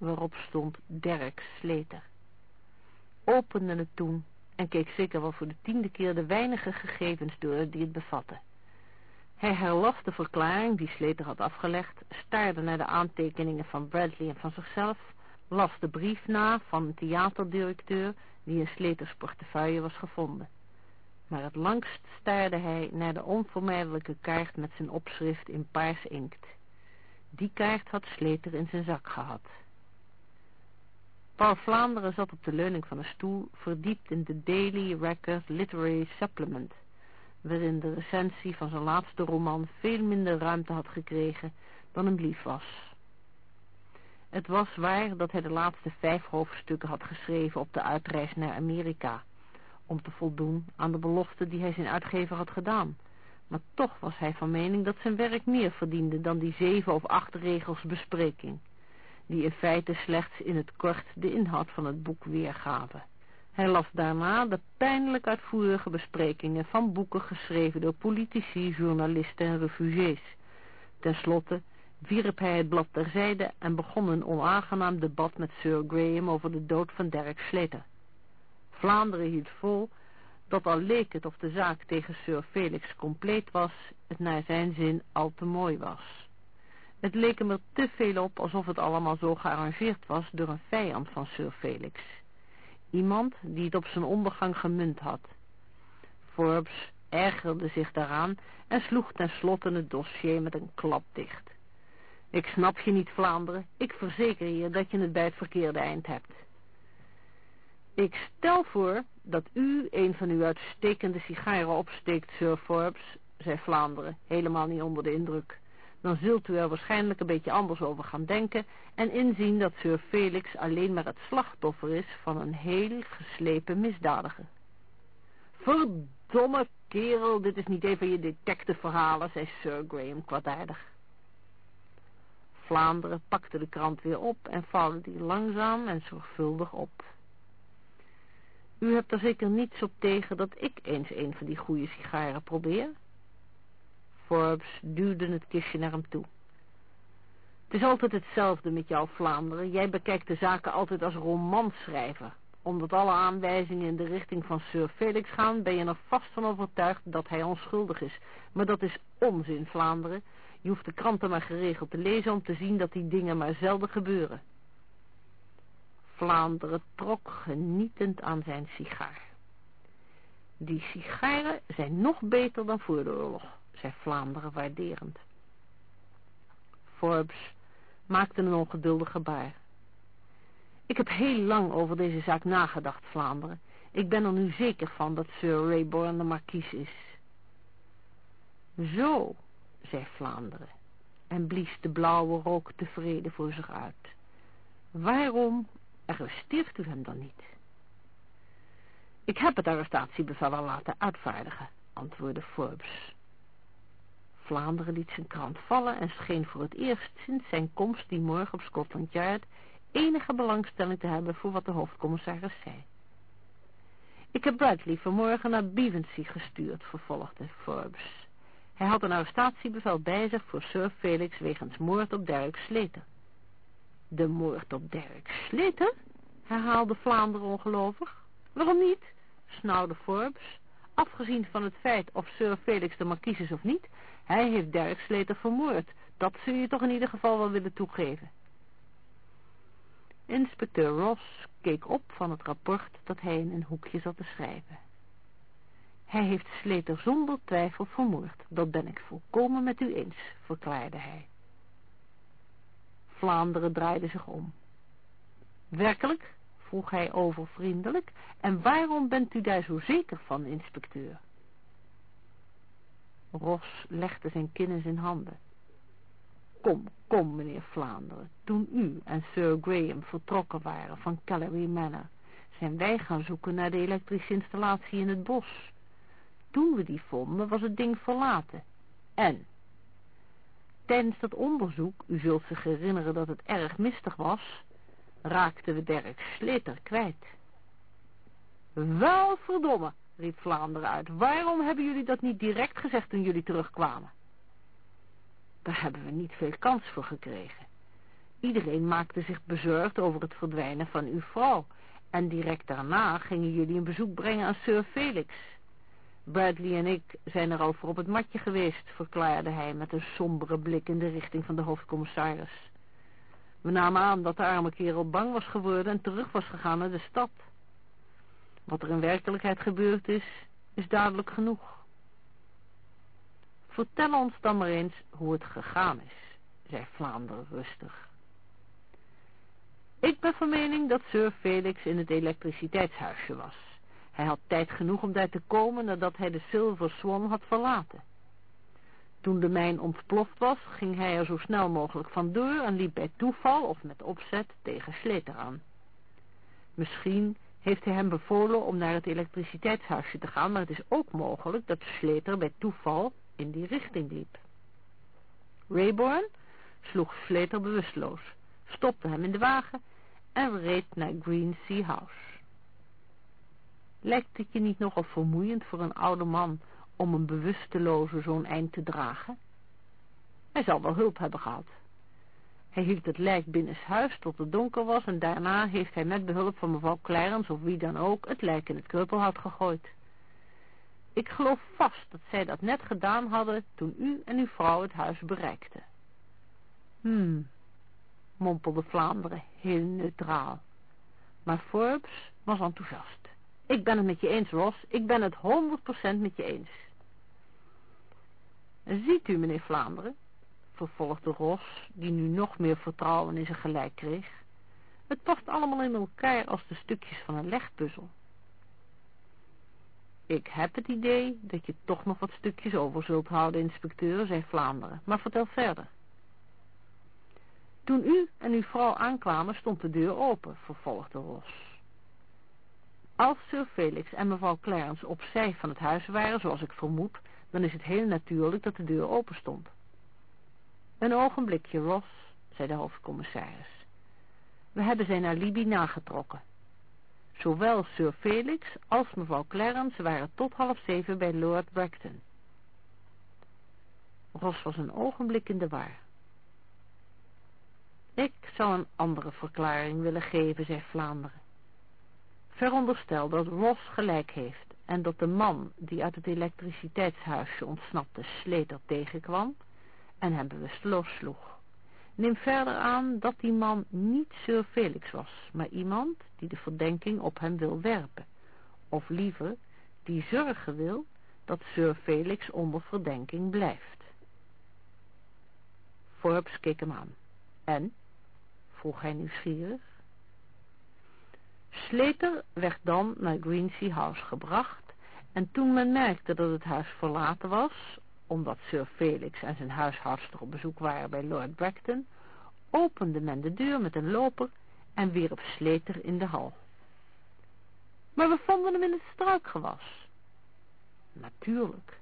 waarop stond Derek Slater. Opende het toen en keek zeker wel voor de tiende keer de weinige gegevens door die het bevatte. Hij herlas de verklaring die Slater had afgelegd, staarde naar de aantekeningen van Bradley en van zichzelf, las de brief na van een theaterdirecteur die in Sleters portefeuille was gevonden maar het langst staarde hij naar de onvermijdelijke kaart met zijn opschrift in paars inkt. Die kaart had Sleter in zijn zak gehad. Paul Vlaanderen zat op de leuning van een stoel, verdiept in de Daily Record Literary Supplement, waarin de recensie van zijn laatste roman veel minder ruimte had gekregen dan een brief was. Het was waar dat hij de laatste vijf hoofdstukken had geschreven op de uitreis naar Amerika, om te voldoen aan de belofte die hij zijn uitgever had gedaan. Maar toch was hij van mening dat zijn werk meer verdiende dan die zeven of acht regels bespreking, die in feite slechts in het kort de inhoud van het boek weergaven. Hij las daarna de pijnlijk uitvoerige besprekingen van boeken geschreven door politici, journalisten en refugees. Ten slotte wierp hij het blad terzijde en begon een onaangenaam debat met Sir Graham over de dood van Derek Slater. Vlaanderen hield vol dat al leek het of de zaak tegen Sir Felix compleet was, het naar zijn zin al te mooi was. Het leek hem er te veel op alsof het allemaal zo gearrangeerd was door een vijand van Sir Felix. Iemand die het op zijn ondergang gemunt had. Forbes ergerde zich daaraan en sloeg tenslotte het dossier met een klap dicht. Ik snap je niet, Vlaanderen. Ik verzeker je dat je het bij het verkeerde eind hebt. Ik stel voor dat u een van uw uitstekende sigaren opsteekt, Sir Forbes, zei Vlaanderen, helemaal niet onder de indruk. Dan zult u er waarschijnlijk een beetje anders over gaan denken en inzien dat Sir Felix alleen maar het slachtoffer is van een heel geslepen misdadiger. Verdomme kerel, dit is niet een van je detective-verhalen, zei Sir Graham kwaadaardig. Vlaanderen pakte de krant weer op en vouwde die langzaam en zorgvuldig op. U hebt er zeker niets op tegen dat ik eens een van die goede sigaren probeer? Forbes het kistje naar hem toe. Het is altijd hetzelfde met jou, Vlaanderen. Jij bekijkt de zaken altijd als romanschrijver. Omdat alle aanwijzingen in de richting van Sir Felix gaan, ben je er vast van overtuigd dat hij onschuldig is. Maar dat is onzin, Vlaanderen. Je hoeft de kranten maar geregeld te lezen om te zien dat die dingen maar zelden gebeuren. Vlaanderen trok genietend aan zijn sigaar. Die sigaren zijn nog beter dan voor de oorlog, zei Vlaanderen waarderend. Forbes maakte een ongeduldig gebaar. Ik heb heel lang over deze zaak nagedacht, Vlaanderen. Ik ben er nu zeker van dat Sir Rayborn de markies is. Zo, zei Vlaanderen en blies de blauwe rook tevreden voor zich uit. Waarom arresteert u hem dan niet? Ik heb het arrestatiebevel al laten uitvaardigen, antwoordde Forbes. Vlaanderen liet zijn krant vallen en scheen voor het eerst sinds zijn komst die morgen op Scotland Yard enige belangstelling te hebben voor wat de hoofdcommissaris zei. Ik heb Bradley vanmorgen naar Bevensey gestuurd, vervolgde Forbes. Hij had een arrestatiebevel bij zich voor Sir Felix wegens moord op Derek Slater. De moord op Derek Slater? herhaalde Vlaanderen ongelovig. Waarom niet? snauwde Forbes. Afgezien van het feit of Sir Felix de markies is of niet, hij heeft Derek Slater vermoord. Dat zul je toch in ieder geval wel willen toegeven. Inspecteur Ross keek op van het rapport dat hij in een hoekje zat te schrijven. Hij heeft Sleter zonder twijfel vermoord. Dat ben ik volkomen met u eens, verklaarde hij. Vlaanderen draaide zich om. Werkelijk? vroeg hij overvriendelijk. En waarom bent u daar zo zeker van, inspecteur? Ros legde zijn kin in zijn handen. Kom, kom, meneer Vlaanderen. Toen u en Sir Graham vertrokken waren van Callery Manor, zijn wij gaan zoeken naar de elektrische installatie in het bos. Toen we die vonden, was het ding verlaten. En? Tijdens dat onderzoek, u zult zich herinneren dat het erg mistig was, raakten we Dirk Sleter kwijt. Wel verdomme, riep Vlaanderen uit. Waarom hebben jullie dat niet direct gezegd toen jullie terugkwamen? Daar hebben we niet veel kans voor gekregen. Iedereen maakte zich bezorgd over het verdwijnen van uw vrouw. En direct daarna gingen jullie een bezoek brengen aan Sir Felix. Bradley en ik zijn er al voor op het matje geweest, verklaarde hij met een sombere blik in de richting van de hoofdcommissaris. We namen aan dat de arme kerel bang was geworden en terug was gegaan naar de stad. Wat er in werkelijkheid gebeurd is, is duidelijk genoeg. Vertel ons dan maar eens hoe het gegaan is, zei Vlaanderen rustig. Ik ben van mening dat Sir Felix in het elektriciteitshuisje was. Hij had tijd genoeg om daar te komen nadat hij de Silver Swan had verlaten. Toen de mijn ontploft was, ging hij er zo snel mogelijk vandoor en liep bij toeval of met opzet tegen Sleter aan. Misschien heeft hij hem bevolen om naar het elektriciteitshuisje te gaan, maar het is ook mogelijk dat Sleter bij toeval in die richting liep. Rayborn sloeg Sleter bewusteloos, stopte hem in de wagen en reed naar Green Sea House. Lijkt het je niet nogal vermoeiend voor een oude man om een bewusteloze zo'n eind te dragen? Hij zal wel hulp hebben gehad. Hij hield het lijk binnenshuis tot het donker was en daarna heeft hij met behulp van mevrouw Clarence of wie dan ook het lijk in het kreupelhout gegooid. Ik geloof vast dat zij dat net gedaan hadden toen u en uw vrouw het huis bereikten. Hmm, mompelde Vlaanderen heel neutraal. Maar Forbes was enthousiast. Ik ben het met je eens, Ross. Ik ben het honderd procent met je eens. Ziet u, meneer Vlaanderen, vervolgde Ross, die nu nog meer vertrouwen in zijn gelijk kreeg. Het past allemaal in elkaar als de stukjes van een legpuzzel. Ik heb het idee dat je toch nog wat stukjes over zult houden, inspecteur, zei Vlaanderen. Maar vertel verder. Toen u en uw vrouw aankwamen, stond de deur open, vervolgde Ross. Als Sir Felix en mevrouw Clarence opzij van het huis waren, zoals ik vermoed, dan is het heel natuurlijk dat de deur open stond. Een ogenblikje, Ross, zei de hoofdcommissaris. We hebben zijn alibi nagetrokken. Zowel Sir Felix als mevrouw Clarence waren tot half zeven bij Lord Bracton. Ross was een ogenblik in de war. Ik zou een andere verklaring willen geven, zei Vlaanderen. Veronderstel dat Ross gelijk heeft en dat de man die uit het elektriciteitshuisje ontsnapte Sleter tegenkwam en hem bewusteloos sloeg. Neem verder aan dat die man niet Sir Felix was, maar iemand die de verdenking op hem wil werpen. Of liever, die zorgen wil dat Sir Felix onder verdenking blijft. Forbes keek hem aan. En? vroeg hij nieuwsgierig. Sleter werd dan naar Greensea House gebracht en toen men merkte dat het huis verlaten was, omdat Sir Felix en zijn huishoudster op bezoek waren bij Lord Bracton, opende men de deur met een loper en wierp Sleter in de hal. Maar we vonden hem in het struikgewas. Natuurlijk.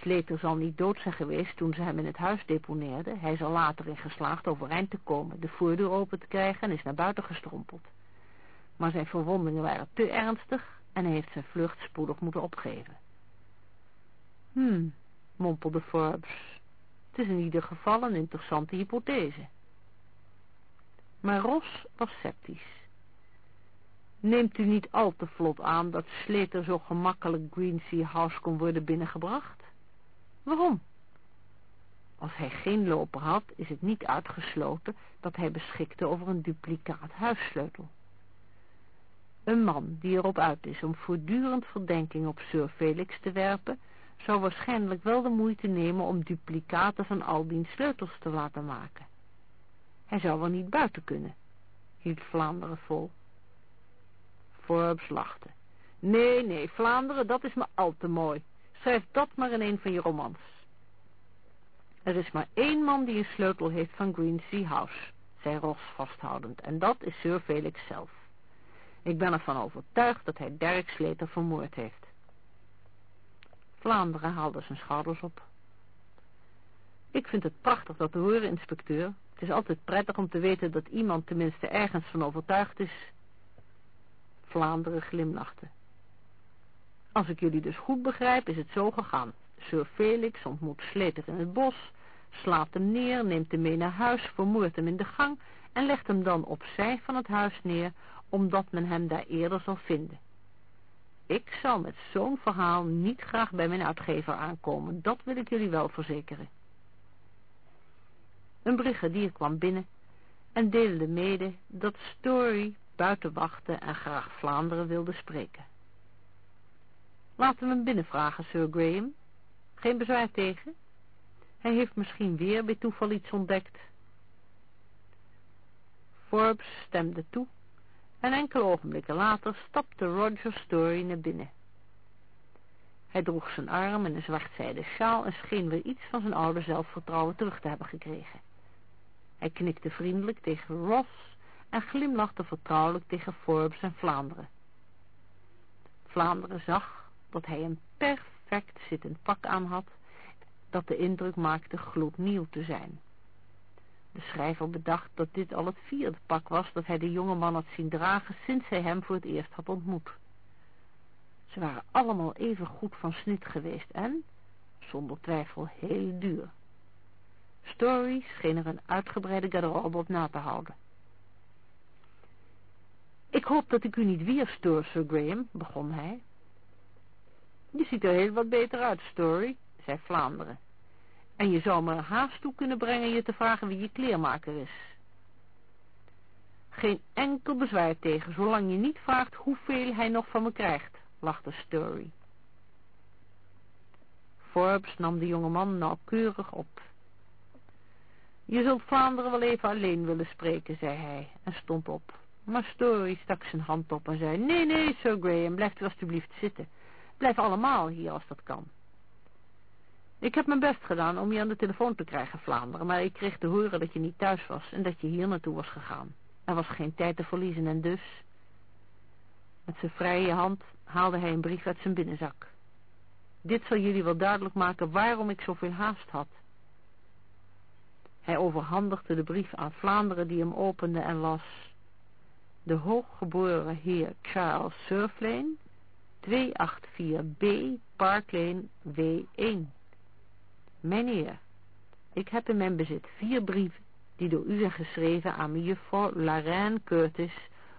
Sleter zal niet dood zijn geweest toen ze hem in het huis deponeerden. Hij zal later in geslaagd overeind te komen, de voordeur open te krijgen en is naar buiten gestrompeld maar zijn verwondingen waren te ernstig en hij heeft zijn vlucht spoedig moeten opgeven. Hmm, mompelde Forbes. Het is in ieder geval een interessante hypothese. Maar Ros was sceptisch. Neemt u niet al te vlot aan dat Slater zo gemakkelijk Greensea House kon worden binnengebracht? Waarom? Als hij geen loper had, is het niet uitgesloten dat hij beschikte over een duplicaat huissleutel. Een man die erop uit is om voortdurend verdenking op Sir Felix te werpen, zou waarschijnlijk wel de moeite nemen om duplicaten van al die sleutels te laten maken. Hij zou wel niet buiten kunnen, hield Vlaanderen vol. Forbes lachte. Nee, nee, Vlaanderen, dat is me al te mooi. Schrijf dat maar in een van je romans. Er is maar één man die een sleutel heeft van Greensea House, zei Ross vasthoudend, en dat is Sir Felix zelf. Ik ben ervan overtuigd dat hij Dirk Sleter vermoord heeft. Vlaanderen haalde zijn schouders op. Ik vind het prachtig dat te horen, inspecteur. Het is altijd prettig om te weten dat iemand tenminste ergens van overtuigd is. Vlaanderen glimlachte. Als ik jullie dus goed begrijp, is het zo gegaan. Sir Felix ontmoet Sleter in het bos, slaat hem neer, neemt hem mee naar huis, vermoordt hem in de gang en legt hem dan opzij van het huis neer, omdat men hem daar eerder zal vinden. Ik zal met zo'n verhaal niet graag bij mijn uitgever aankomen, dat wil ik jullie wel verzekeren. Een brigadier kwam binnen en deelde mede dat Story buiten wachtte en graag Vlaanderen wilde spreken. Laten we hem binnenvragen, Sir Graham. Geen bezwaar tegen? Hij heeft misschien weer bij toeval iets ontdekt. Forbes stemde toe en enkele ogenblikken later stapte Roger Story naar binnen. Hij droeg zijn arm in een zwartzijden sjaal en scheen weer iets van zijn oude zelfvertrouwen terug te hebben gekregen. Hij knikte vriendelijk tegen Ross en glimlachte vertrouwelijk tegen Forbes en Vlaanderen. Vlaanderen zag dat hij een perfect zittend pak aan had, dat de indruk maakte gloednieuw te zijn. De schrijver bedacht dat dit al het vierde pak was dat hij de jonge man had zien dragen sinds hij hem voor het eerst had ontmoet. Ze waren allemaal even goed van snit geweest en, zonder twijfel, heel duur. Story scheen er een uitgebreide garderobe op na te houden. Ik hoop dat ik u niet weer stoor, Sir Graham, begon hij. Je ziet er heel wat beter uit, Story, zei Vlaanderen. En je zou me haast toe kunnen brengen je te vragen wie je kleermaker is. Geen enkel bezwaar tegen, zolang je niet vraagt hoeveel hij nog van me krijgt, lachte Story. Forbes nam de jonge man nauwkeurig op. Je zult Vlaanderen wel even alleen willen spreken, zei hij, en stond op. Maar Story stak zijn hand op en zei, nee, nee, Sir Graham, blijf alstublieft zitten. Blijf allemaal hier als dat kan. Ik heb mijn best gedaan om je aan de telefoon te krijgen, Vlaanderen, maar ik kreeg te horen dat je niet thuis was en dat je hier naartoe was gegaan. Er was geen tijd te verliezen en dus... Met zijn vrije hand haalde hij een brief uit zijn binnenzak. Dit zal jullie wel duidelijk maken waarom ik zoveel haast had. Hij overhandigde de brief aan Vlaanderen die hem opende en las. De hooggeboren heer Charles Surflane, 284b Park Lane W1. Meneer, ik heb in mijn bezit vier brieven die door u zijn geschreven aan mejuffrouw Laraine Curtis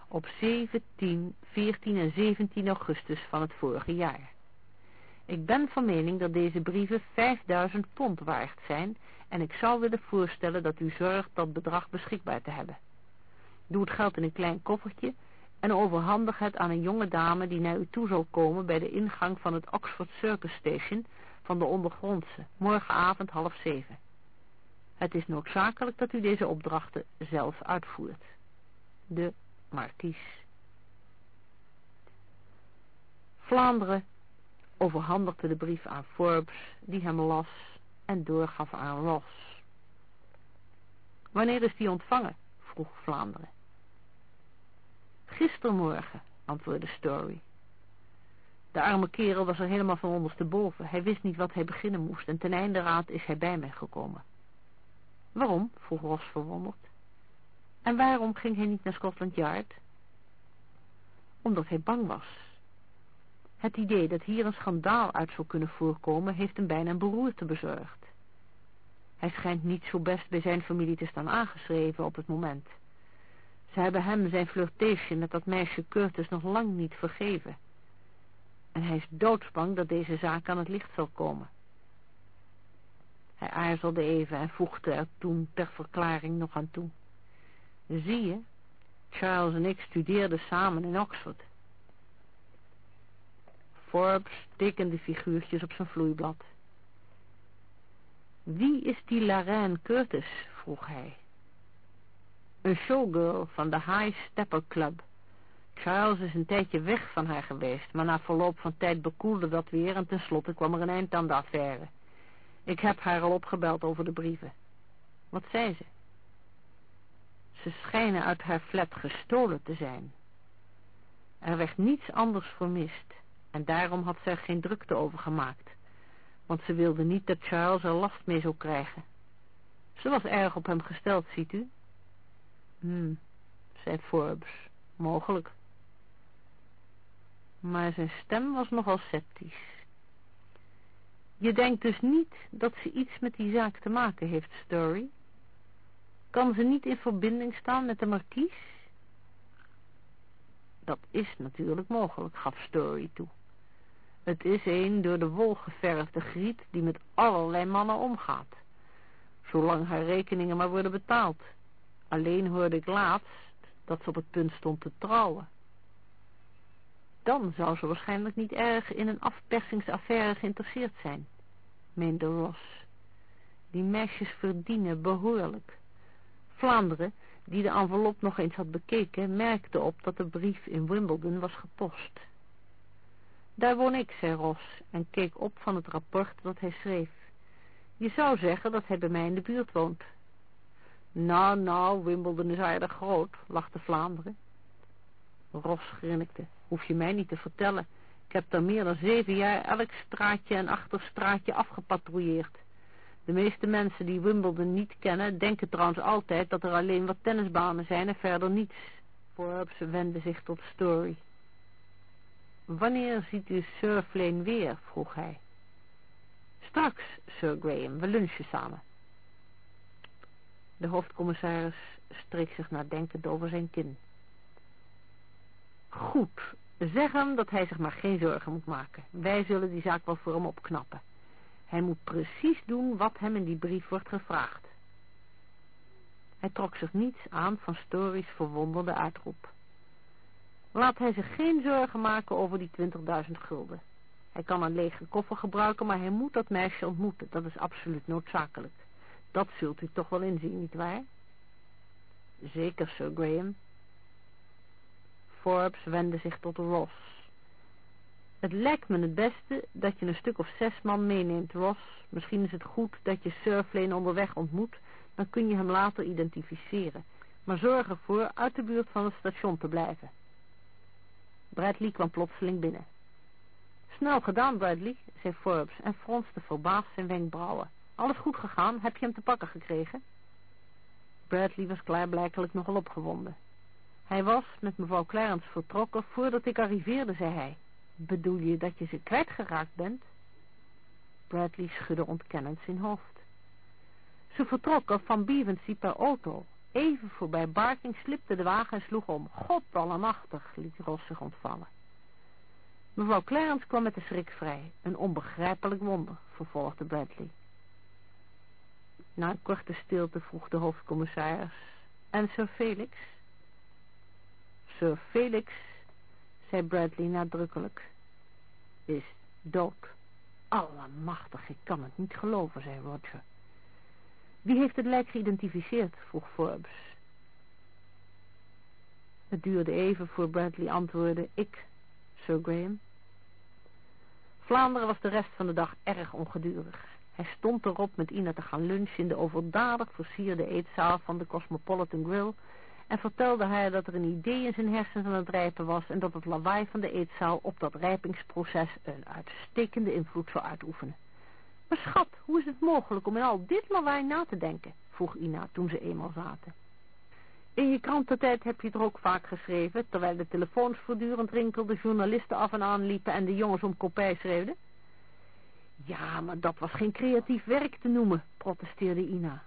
op 17, 14 en 17 augustus van het vorige jaar. Ik ben van mening dat deze brieven 5000 pond waard zijn en ik zou willen voorstellen dat u zorgt dat bedrag beschikbaar te hebben. Doe het geld in een klein koffertje en overhandig het aan een jonge dame die naar u toe zal komen bij de ingang van het Oxford Circus Station van de ondergrondse, morgenavond half zeven. Het is noodzakelijk dat u deze opdrachten zelf uitvoert. De Markies. Vlaanderen overhandigde de brief aan Forbes, die hem las en doorgaf aan Ross. Wanneer is die ontvangen? vroeg Vlaanderen. Gistermorgen, antwoordde Story. De arme kerel was er helemaal van ondersteboven. Hij wist niet wat hij beginnen moest en ten einde raad is hij bij mij gekomen. Waarom? vroeg Ross verwonderd. En waarom ging hij niet naar Scotland Yard? Omdat hij bang was. Het idee dat hier een schandaal uit zou kunnen voorkomen, heeft hem bijna een beroerte bezorgd. Hij schijnt niet zo best bij zijn familie te staan aangeschreven op het moment. Ze hebben hem zijn flirtation met dat meisje Curtis nog lang niet vergeven. En hij is doodsbang dat deze zaak aan het licht zal komen. Hij aarzelde even en voegde er toen ter verklaring nog aan toe. Zie je, Charles en ik studeerden samen in Oxford. Forbes tekende figuurtjes op zijn vloeiblad. Wie is die Laraine Curtis? vroeg hij. Een showgirl van de High Stepper Club. Charles is een tijdje weg van haar geweest, maar na verloop van tijd bekoelde dat weer en tenslotte kwam er een eind aan de affaire. Ik heb haar al opgebeld over de brieven. Wat zei ze? Ze schijnen uit haar flat gestolen te zijn. Er werd niets anders vermist en daarom had ze er geen drukte over gemaakt, want ze wilde niet dat Charles er last mee zou krijgen. Ze was erg op hem gesteld, ziet u. Hmm, zei Forbes, mogelijk. Maar zijn stem was nogal sceptisch. Je denkt dus niet dat ze iets met die zaak te maken heeft, Story? Kan ze niet in verbinding staan met de markies? Dat is natuurlijk mogelijk, gaf Story toe. Het is een door de wol geverfde griet die met allerlei mannen omgaat. Zolang haar rekeningen maar worden betaald. Alleen hoorde ik laatst dat ze op het punt stond te trouwen. Dan zou ze waarschijnlijk niet erg in een afpersingsaffaire geïnteresseerd zijn, meende Ross. Die meisjes verdienen behoorlijk. Vlaanderen, die de envelop nog eens had bekeken, merkte op dat de brief in Wimbledon was gepost. Daar woon ik, zei Ross, en keek op van het rapport dat hij schreef. Je zou zeggen dat hij bij mij in de buurt woont. Nou, nou, Wimbledon is aardig groot, lachte Vlaanderen. Ross grinnikte. Hoef je mij niet te vertellen. Ik heb daar meer dan zeven jaar elk straatje en achterstraatje afgepatrouilleerd. De meeste mensen die Wimbledon niet kennen, denken trouwens altijd dat er alleen wat tennisbanen zijn en verder niets. Forbes wendde zich tot Story. Wanneer ziet u Sir Flane weer? vroeg hij. Straks, Sir Graham, we lunchen samen. De hoofdcommissaris streek zich nadenkend over zijn kin. Goed, zeg hem dat hij zich maar geen zorgen moet maken. Wij zullen die zaak wel voor hem opknappen. Hij moet precies doen wat hem in die brief wordt gevraagd. Hij trok zich niets aan van Story's verwonderde uitroep. Laat hij zich geen zorgen maken over die 20.000 gulden. Hij kan een lege koffer gebruiken, maar hij moet dat meisje ontmoeten. Dat is absoluut noodzakelijk. Dat zult u toch wel inzien, nietwaar? Zeker, Sir Graham. Forbes wendde zich tot Ross. Het lijkt me het beste dat je een stuk of zes man meeneemt, Ross. Misschien is het goed dat je Surflane onderweg ontmoet, dan kun je hem later identificeren. Maar zorg ervoor uit de buurt van het station te blijven. Bradley kwam plotseling binnen. Snel gedaan, Bradley, zei Forbes en fronste verbaasd zijn wenkbrauwen. Alles goed gegaan? Heb je hem te pakken gekregen? Bradley was klaarblijkelijk nogal opgewonden. Hij was met mevrouw Clarence vertrokken voordat ik arriveerde, zei hij. Bedoel je dat je ze kwijtgeraakt bent? Bradley schudde ontkennend zijn hoofd. Ze vertrokken van Bevensey per auto. Even voorbij Barking slipte de wagen en sloeg om. God allemachtig, liet Ross zich ontvallen. Mevrouw Clarence kwam met de schrik vrij. Een onbegrijpelijk wonder, vervolgde Bradley. Na een korte stilte vroeg de hoofdcommissaris. En Sir Felix? Sir Felix, zei Bradley nadrukkelijk, is dood. Allemachtig, ik kan het niet geloven, zei Roger. Wie heeft het lijk geïdentificeerd, vroeg Forbes. Het duurde even voor Bradley antwoordde, ik, Sir Graham. Vlaanderen was de rest van de dag erg ongedurig. Hij stond erop met Ina te gaan lunchen in de overdadig versierde eetzaal van de Cosmopolitan Grill en vertelde haar dat er een idee in zijn hersens aan het rijpen was en dat het lawaai van de eetzaal op dat rijpingsproces een uitstekende invloed zou uitoefenen. Maar schat, hoe is het mogelijk om in al dit lawaai na te denken? vroeg Ina toen ze eenmaal zaten. In je krantentijd heb je er ook vaak geschreven, terwijl de telefoons voortdurend rinkelden, journalisten af en aan liepen en de jongens om kopij schreeuwden. Ja, maar dat was geen creatief werk te noemen, protesteerde Ina.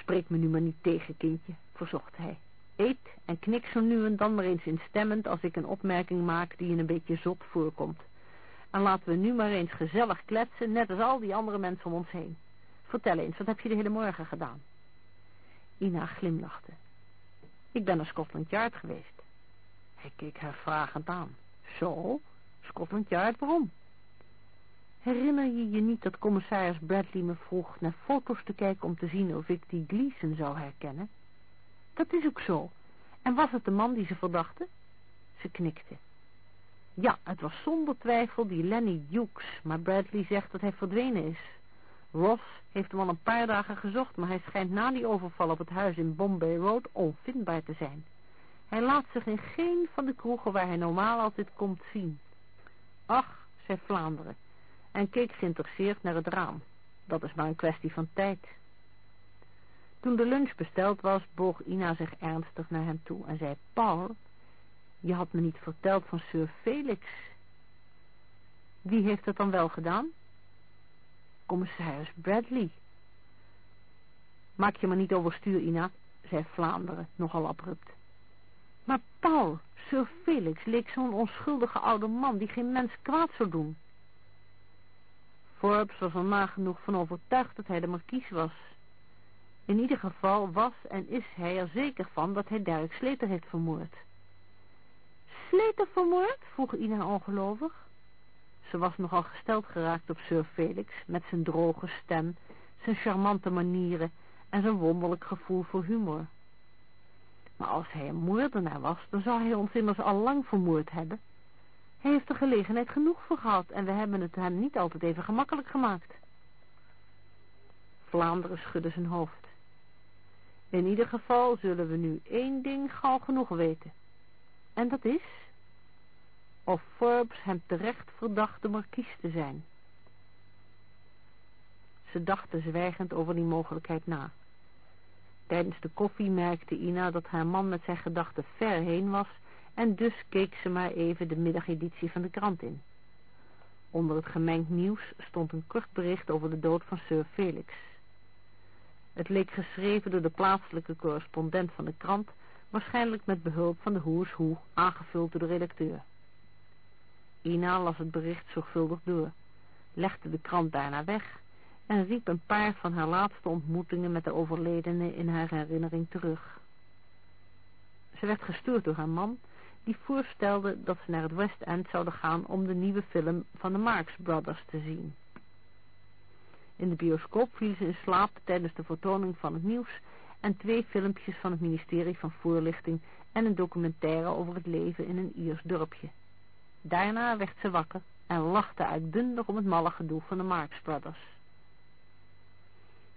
Spreek me nu maar niet tegen, kindje, verzocht hij. Eet en knik zo nu en dan maar eens instemmend als ik een opmerking maak die je een beetje zot voorkomt. En laten we nu maar eens gezellig kletsen, net als al die andere mensen om ons heen. Vertel eens, wat heb je de hele morgen gedaan? Ina glimlachte. Ik ben naar Scotland Yard geweest. Hij keek haar vragend aan. Zo? Scotland Yard, waarom? Herinner je je niet dat commissaris Bradley me vroeg naar foto's te kijken om te zien of ik die Gleason zou herkennen? Dat is ook zo. En was het de man die ze verdachte? Ze knikte. Ja, het was zonder twijfel die Lenny Dukes, maar Bradley zegt dat hij verdwenen is. Ross heeft hem al een paar dagen gezocht, maar hij schijnt na die overval op het huis in Bombay Road onvindbaar te zijn. Hij laat zich in geen van de kroegen waar hij normaal altijd komt zien. Ach, zei Vlaanderen, en keek geïnteresseerd naar het raam. Dat is maar een kwestie van tijd. Toen de lunch besteld was, boog Ina zich ernstig naar hem toe en zei, Paul, je had me niet verteld van Sir Felix. Wie heeft het dan wel gedaan? Commissaris Bradley. Maak je maar niet overstuur, Ina, zei Vlaanderen, nogal abrupt. Maar Paul, Sir Felix leek zo'n onschuldige oude man die geen mens kwaad zou doen. Forbes was er nagenoeg van overtuigd dat hij de markies was. In ieder geval was en is hij er zeker van dat hij Dirk Sleter heeft vermoord. Sleter vermoord? vroeg Ina ongelovig. Ze was nogal gesteld geraakt op Sir Felix, met zijn droge stem, zijn charmante manieren en zijn wonderlijk gevoel voor humor. Maar als hij een moordenaar was, dan zou hij ons immers al lang vermoord hebben. Hij heeft er gelegenheid genoeg voor gehad en we hebben het hem niet altijd even gemakkelijk gemaakt. Vlaanderen schudde zijn hoofd. In ieder geval zullen we nu één ding gauw genoeg weten. En dat is of Forbes hem terecht verdacht de markies te zijn. Ze dachten zwijgend over die mogelijkheid na. Tijdens de koffie merkte Ina dat haar man met zijn gedachten ver heen was en dus keek ze maar even de middageditie van de krant in. Onder het gemengd nieuws stond een kort bericht over de dood van Sir Felix. Het leek geschreven door de plaatselijke correspondent van de krant, waarschijnlijk met behulp van de hoers hoe, aangevuld door de redacteur. Ina las het bericht zorgvuldig door, legde de krant daarna weg en riep een paar van haar laatste ontmoetingen met de overledene in haar herinnering terug. Ze werd gestuurd door haar man, die voorstelde dat ze naar het West End zouden gaan om de nieuwe film van de Marx Brothers te zien. In de bioscoop viel ze in slaap tijdens de vertoning van het nieuws en twee filmpjes van het ministerie van Voorlichting en een documentaire over het leven in een Iers dorpje. Daarna werd ze wakker en lachte uitbundig om het malle gedoe van de Marx Brothers.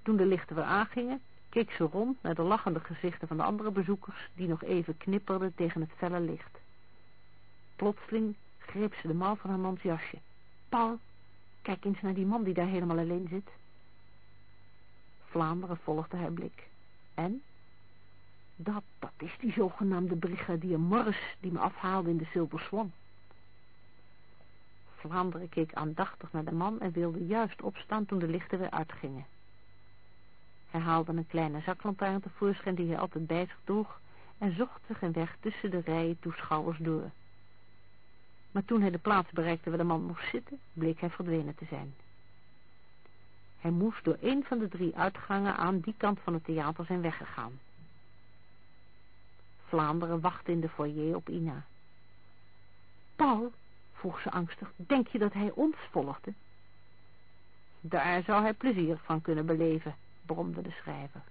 Toen de lichten weer aangingen, keek ze rond naar de lachende gezichten van de andere bezoekers, die nog even knipperden tegen het felle licht. Plotseling greep ze de mouw van haar mans jasje. Paul, kijk eens naar die man die daar helemaal alleen zit. Vlaanderen volgde haar blik. En? Dat, dat is die zogenaamde brigadier Morris die me afhaalde in de Silver Swan. Vlaanderen keek aandachtig naar de man en wilde juist opstaan toen de lichten weer uitgingen. Hij haalde een kleine zaklantaarn tevoorschijn die hij altijd bij zich droeg en zocht zich een weg tussen de rijen toeschouwers door. Maar toen hij de plaats bereikte waar de man moest zitten, bleek hij verdwenen te zijn. Hij moest door een van de drie uitgangen aan die kant van het theater zijn weggegaan. Vlaanderen wachtte in de foyer op Ina. Paul, vroeg ze angstig, denk je dat hij ons volgde? Daar zou hij plezier van kunnen beleven, bromde de schrijver.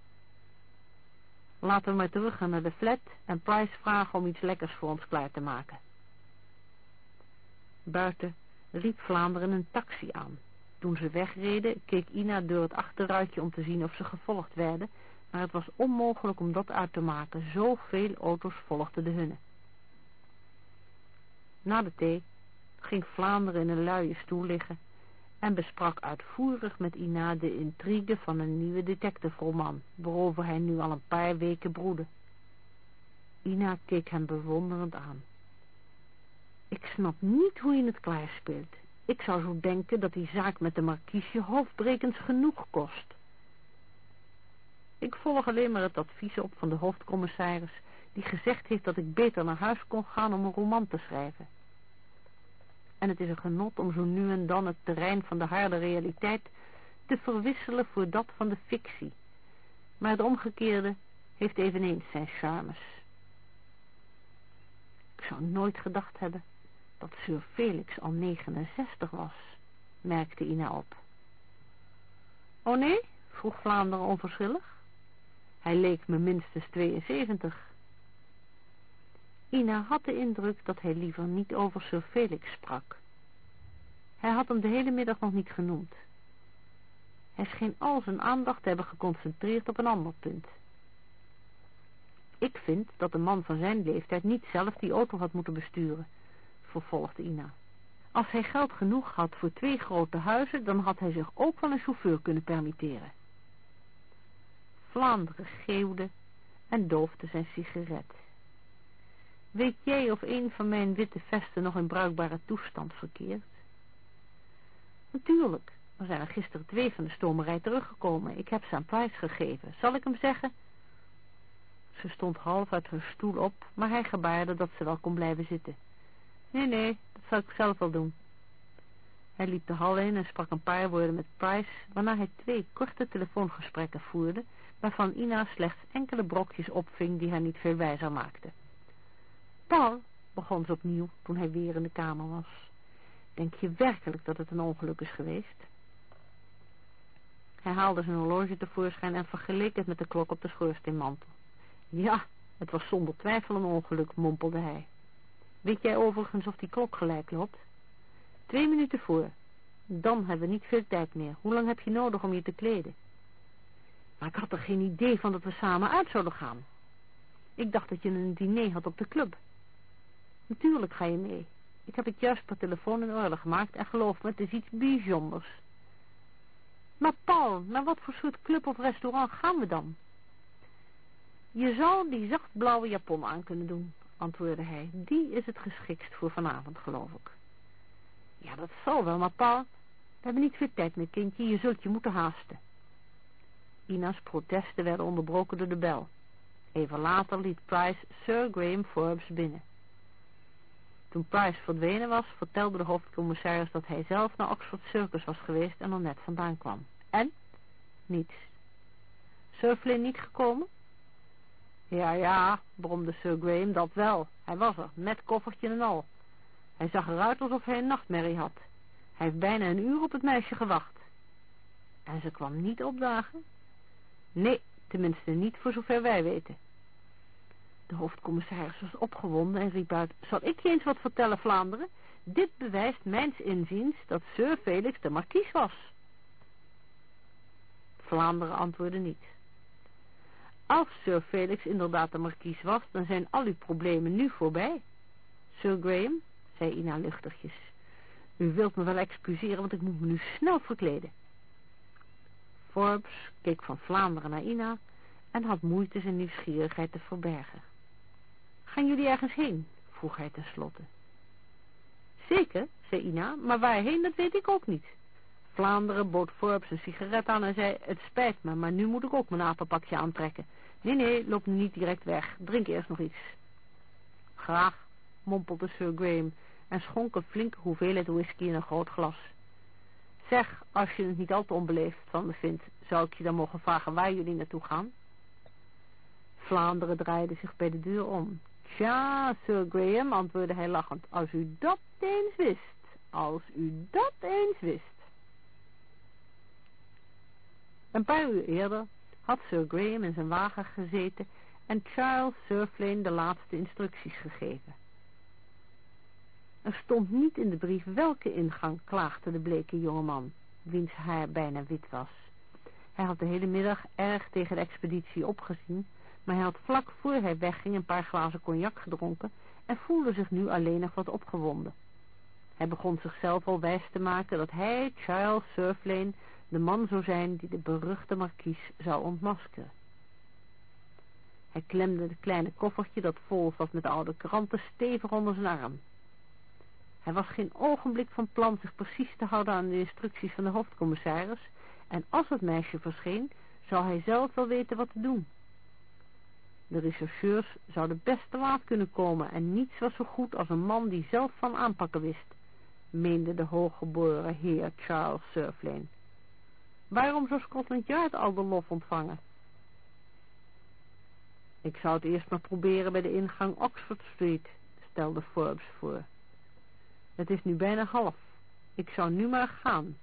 Laten we maar teruggaan naar de flat en Price vragen om iets lekkers voor ons klaar te maken. Buiten riep Vlaanderen een taxi aan. Toen ze wegreden, keek Ina door het achterruitje om te zien of ze gevolgd werden, maar het was onmogelijk om dat uit te maken. Zoveel auto's volgden de hunne. Na de thee ging Vlaanderen in een luie stoel liggen en besprak uitvoerig met Ina de intrigue van een nieuwe detective-roman, waarover hij nu al een paar weken broedde. Ina keek hem bewonderend aan. Ik snap niet hoe je het klaarspeelt. Ik zou zo denken dat die zaak met de markiesje hoofdbrekens genoeg kost. Ik volg alleen maar het advies op van de hoofdcommissaris, die gezegd heeft dat ik beter naar huis kon gaan om een roman te schrijven en het is een genot om zo nu en dan het terrein van de harde realiteit te verwisselen voor dat van de fictie. Maar het omgekeerde heeft eveneens zijn charmes. Ik zou nooit gedacht hebben dat Sir Felix al 69 was, merkte Ina op. Oh nee, vroeg Vlaanderen onverschillig. Hij leek me minstens 72. Ina had de indruk dat hij liever niet over Sir Felix sprak. Hij had hem de hele middag nog niet genoemd. Hij scheen al zijn aandacht te hebben geconcentreerd op een ander punt. Ik vind dat een man van zijn leeftijd niet zelf die auto had moeten besturen, vervolgde Ina. Als hij geld genoeg had voor twee grote huizen, dan had hij zich ook wel een chauffeur kunnen permitteren. Vlaanderen geeuwde en doofde zijn sigaret. Weet jij of een van mijn witte vesten nog in bruikbare toestand verkeert? Natuurlijk, er zijn er gisteren twee van de stomerij teruggekomen. Ik heb ze aan Price gegeven. Zal ik hem zeggen? Ze stond half uit haar stoel op, maar hij gebaarde dat ze wel kon blijven zitten. Nee, nee, dat zal ik zelf wel doen. Hij liep de hal in en sprak een paar woorden met Price, waarna hij twee korte telefoongesprekken voerde, waarvan Ina slechts enkele brokjes opving die haar niet veel wijzer maakten. Paul, begon ze opnieuw toen hij weer in de kamer was. Denk je werkelijk dat het een ongeluk is geweest? Hij haalde zijn horloge tevoorschijn en vergeleek het met de klok op de schoorsteenmantel. Ja, het was zonder twijfel een ongeluk, mompelde hij. Weet jij overigens of die klok gelijk loopt? Twee minuten voor. Dan hebben we niet veel tijd meer. Hoe lang heb je nodig om je te kleden? Maar ik had er geen idee van dat we samen uit zouden gaan. Ik dacht dat je een diner had op de club. Natuurlijk ga je mee. Ik heb het juist per telefoon in orde gemaakt en geloof me, het is iets bijzonders. Maar Paul, naar wat voor soort club of restaurant gaan we dan? Je zou die zachtblauwe japon aan kunnen doen, antwoordde hij. Die is het geschiktst voor vanavond, geloof ik. Ja, dat zal wel, maar Paul, we hebben niet veel tijd meer, kindje. Je zult je moeten haasten. Ina's protesten werden onderbroken door de bel. Even later liet Price Sir Graham Forbes binnen. Toen Price verdwenen was, vertelde de hoofdcommissaris dat hij zelf naar Oxford Circus was geweest en er net vandaan kwam. En? Niets. Sir Flynn niet gekomen? Ja, ja, bromde Sir Graham, dat wel. Hij was er, met koffertje en al. Hij zag eruit alsof hij een nachtmerrie had. Hij heeft bijna een uur op het meisje gewacht. En ze kwam niet opdagen? Nee, tenminste niet voor zover wij weten. De hoofdcommissaris was opgewonden en riep uit... Zal ik je eens wat vertellen, Vlaanderen? Dit bewijst mijns inziens dat Sir Felix de markies was. Vlaanderen antwoordde niet. Als Sir Felix inderdaad de markies was, dan zijn al uw problemen nu voorbij. Sir Graham, zei Ina luchtigjes, u wilt me wel excuseren, want ik moet me nu snel verkleden. Forbes keek van Vlaanderen naar Ina en had moeite zijn nieuwsgierigheid te verbergen. Gaan jullie ergens heen? vroeg hij tenslotte. Zeker, zei Ina, maar waarheen, dat weet ik ook niet. Vlaanderen bood Forbes een sigaret aan en zei, het spijt me, maar nu moet ik ook mijn apenpakje aantrekken. Nee, nee, loop nu niet direct weg. Drink eerst nog iets. Graag, mompelde Sir Graham en schonk een flinke hoeveelheid whisky in een groot glas. Zeg, als je het niet al te onbeleefd van me vindt, zou ik je dan mogen vragen waar jullie naartoe gaan? Vlaanderen draaide zich bij de deur om. Tja, Sir Graham, antwoordde hij lachend, als u dat eens wist, als u dat eens wist. Een paar uur eerder had Sir Graham in zijn wagen gezeten en Charles Surflane de laatste instructies gegeven. Er stond niet in de brief welke ingang klaagde de bleke jongeman, wiens haar bijna wit was. Hij had de hele middag erg tegen de expeditie opgezien maar hij had vlak voor hij wegging een paar glazen cognac gedronken en voelde zich nu alleen nog wat opgewonden. Hij begon zichzelf al wijs te maken dat hij, Charles Surflane, de man zou zijn die de beruchte markies zou ontmaskeren. Hij klemde het kleine koffertje dat vol zat met oude kranten stevig onder zijn arm. Hij was geen ogenblik van plan zich precies te houden aan de instructies van de hoofdcommissaris en als het meisje verscheen, zou hij zelf wel weten wat te doen. De rechercheurs zouden best te laat kunnen komen en niets was zo goed als een man die zelf van aanpakken wist, meende de hooggeboren heer Charles Surflane. Waarom zou Scotland Yard al de lof ontvangen? Ik zou het eerst maar proberen bij de ingang Oxford Street, stelde Forbes voor. Het is nu bijna half. Ik zou nu maar gaan.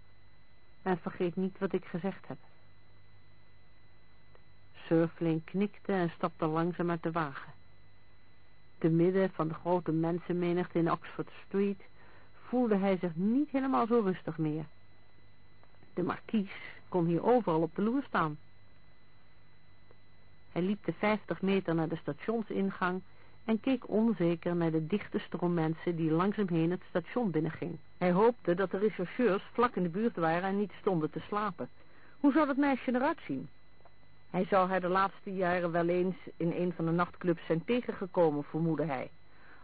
En vergeet niet wat ik gezegd heb. Surfling knikte en stapte langzaam uit de wagen. Te midden van de grote mensenmenigte in Oxford Street voelde hij zich niet helemaal zo rustig meer. De markies kon hier overal op de loer staan. Hij liep de vijftig meter naar de stationsingang en keek onzeker naar de dichte stroom mensen die langzaam heen het station binnenging. Hij hoopte dat de rechercheurs vlak in de buurt waren en niet stonden te slapen. Hoe zou dat meisje eruit zien? Hij zou haar de laatste jaren wel eens in een van de nachtclubs zijn tegengekomen, vermoedde hij.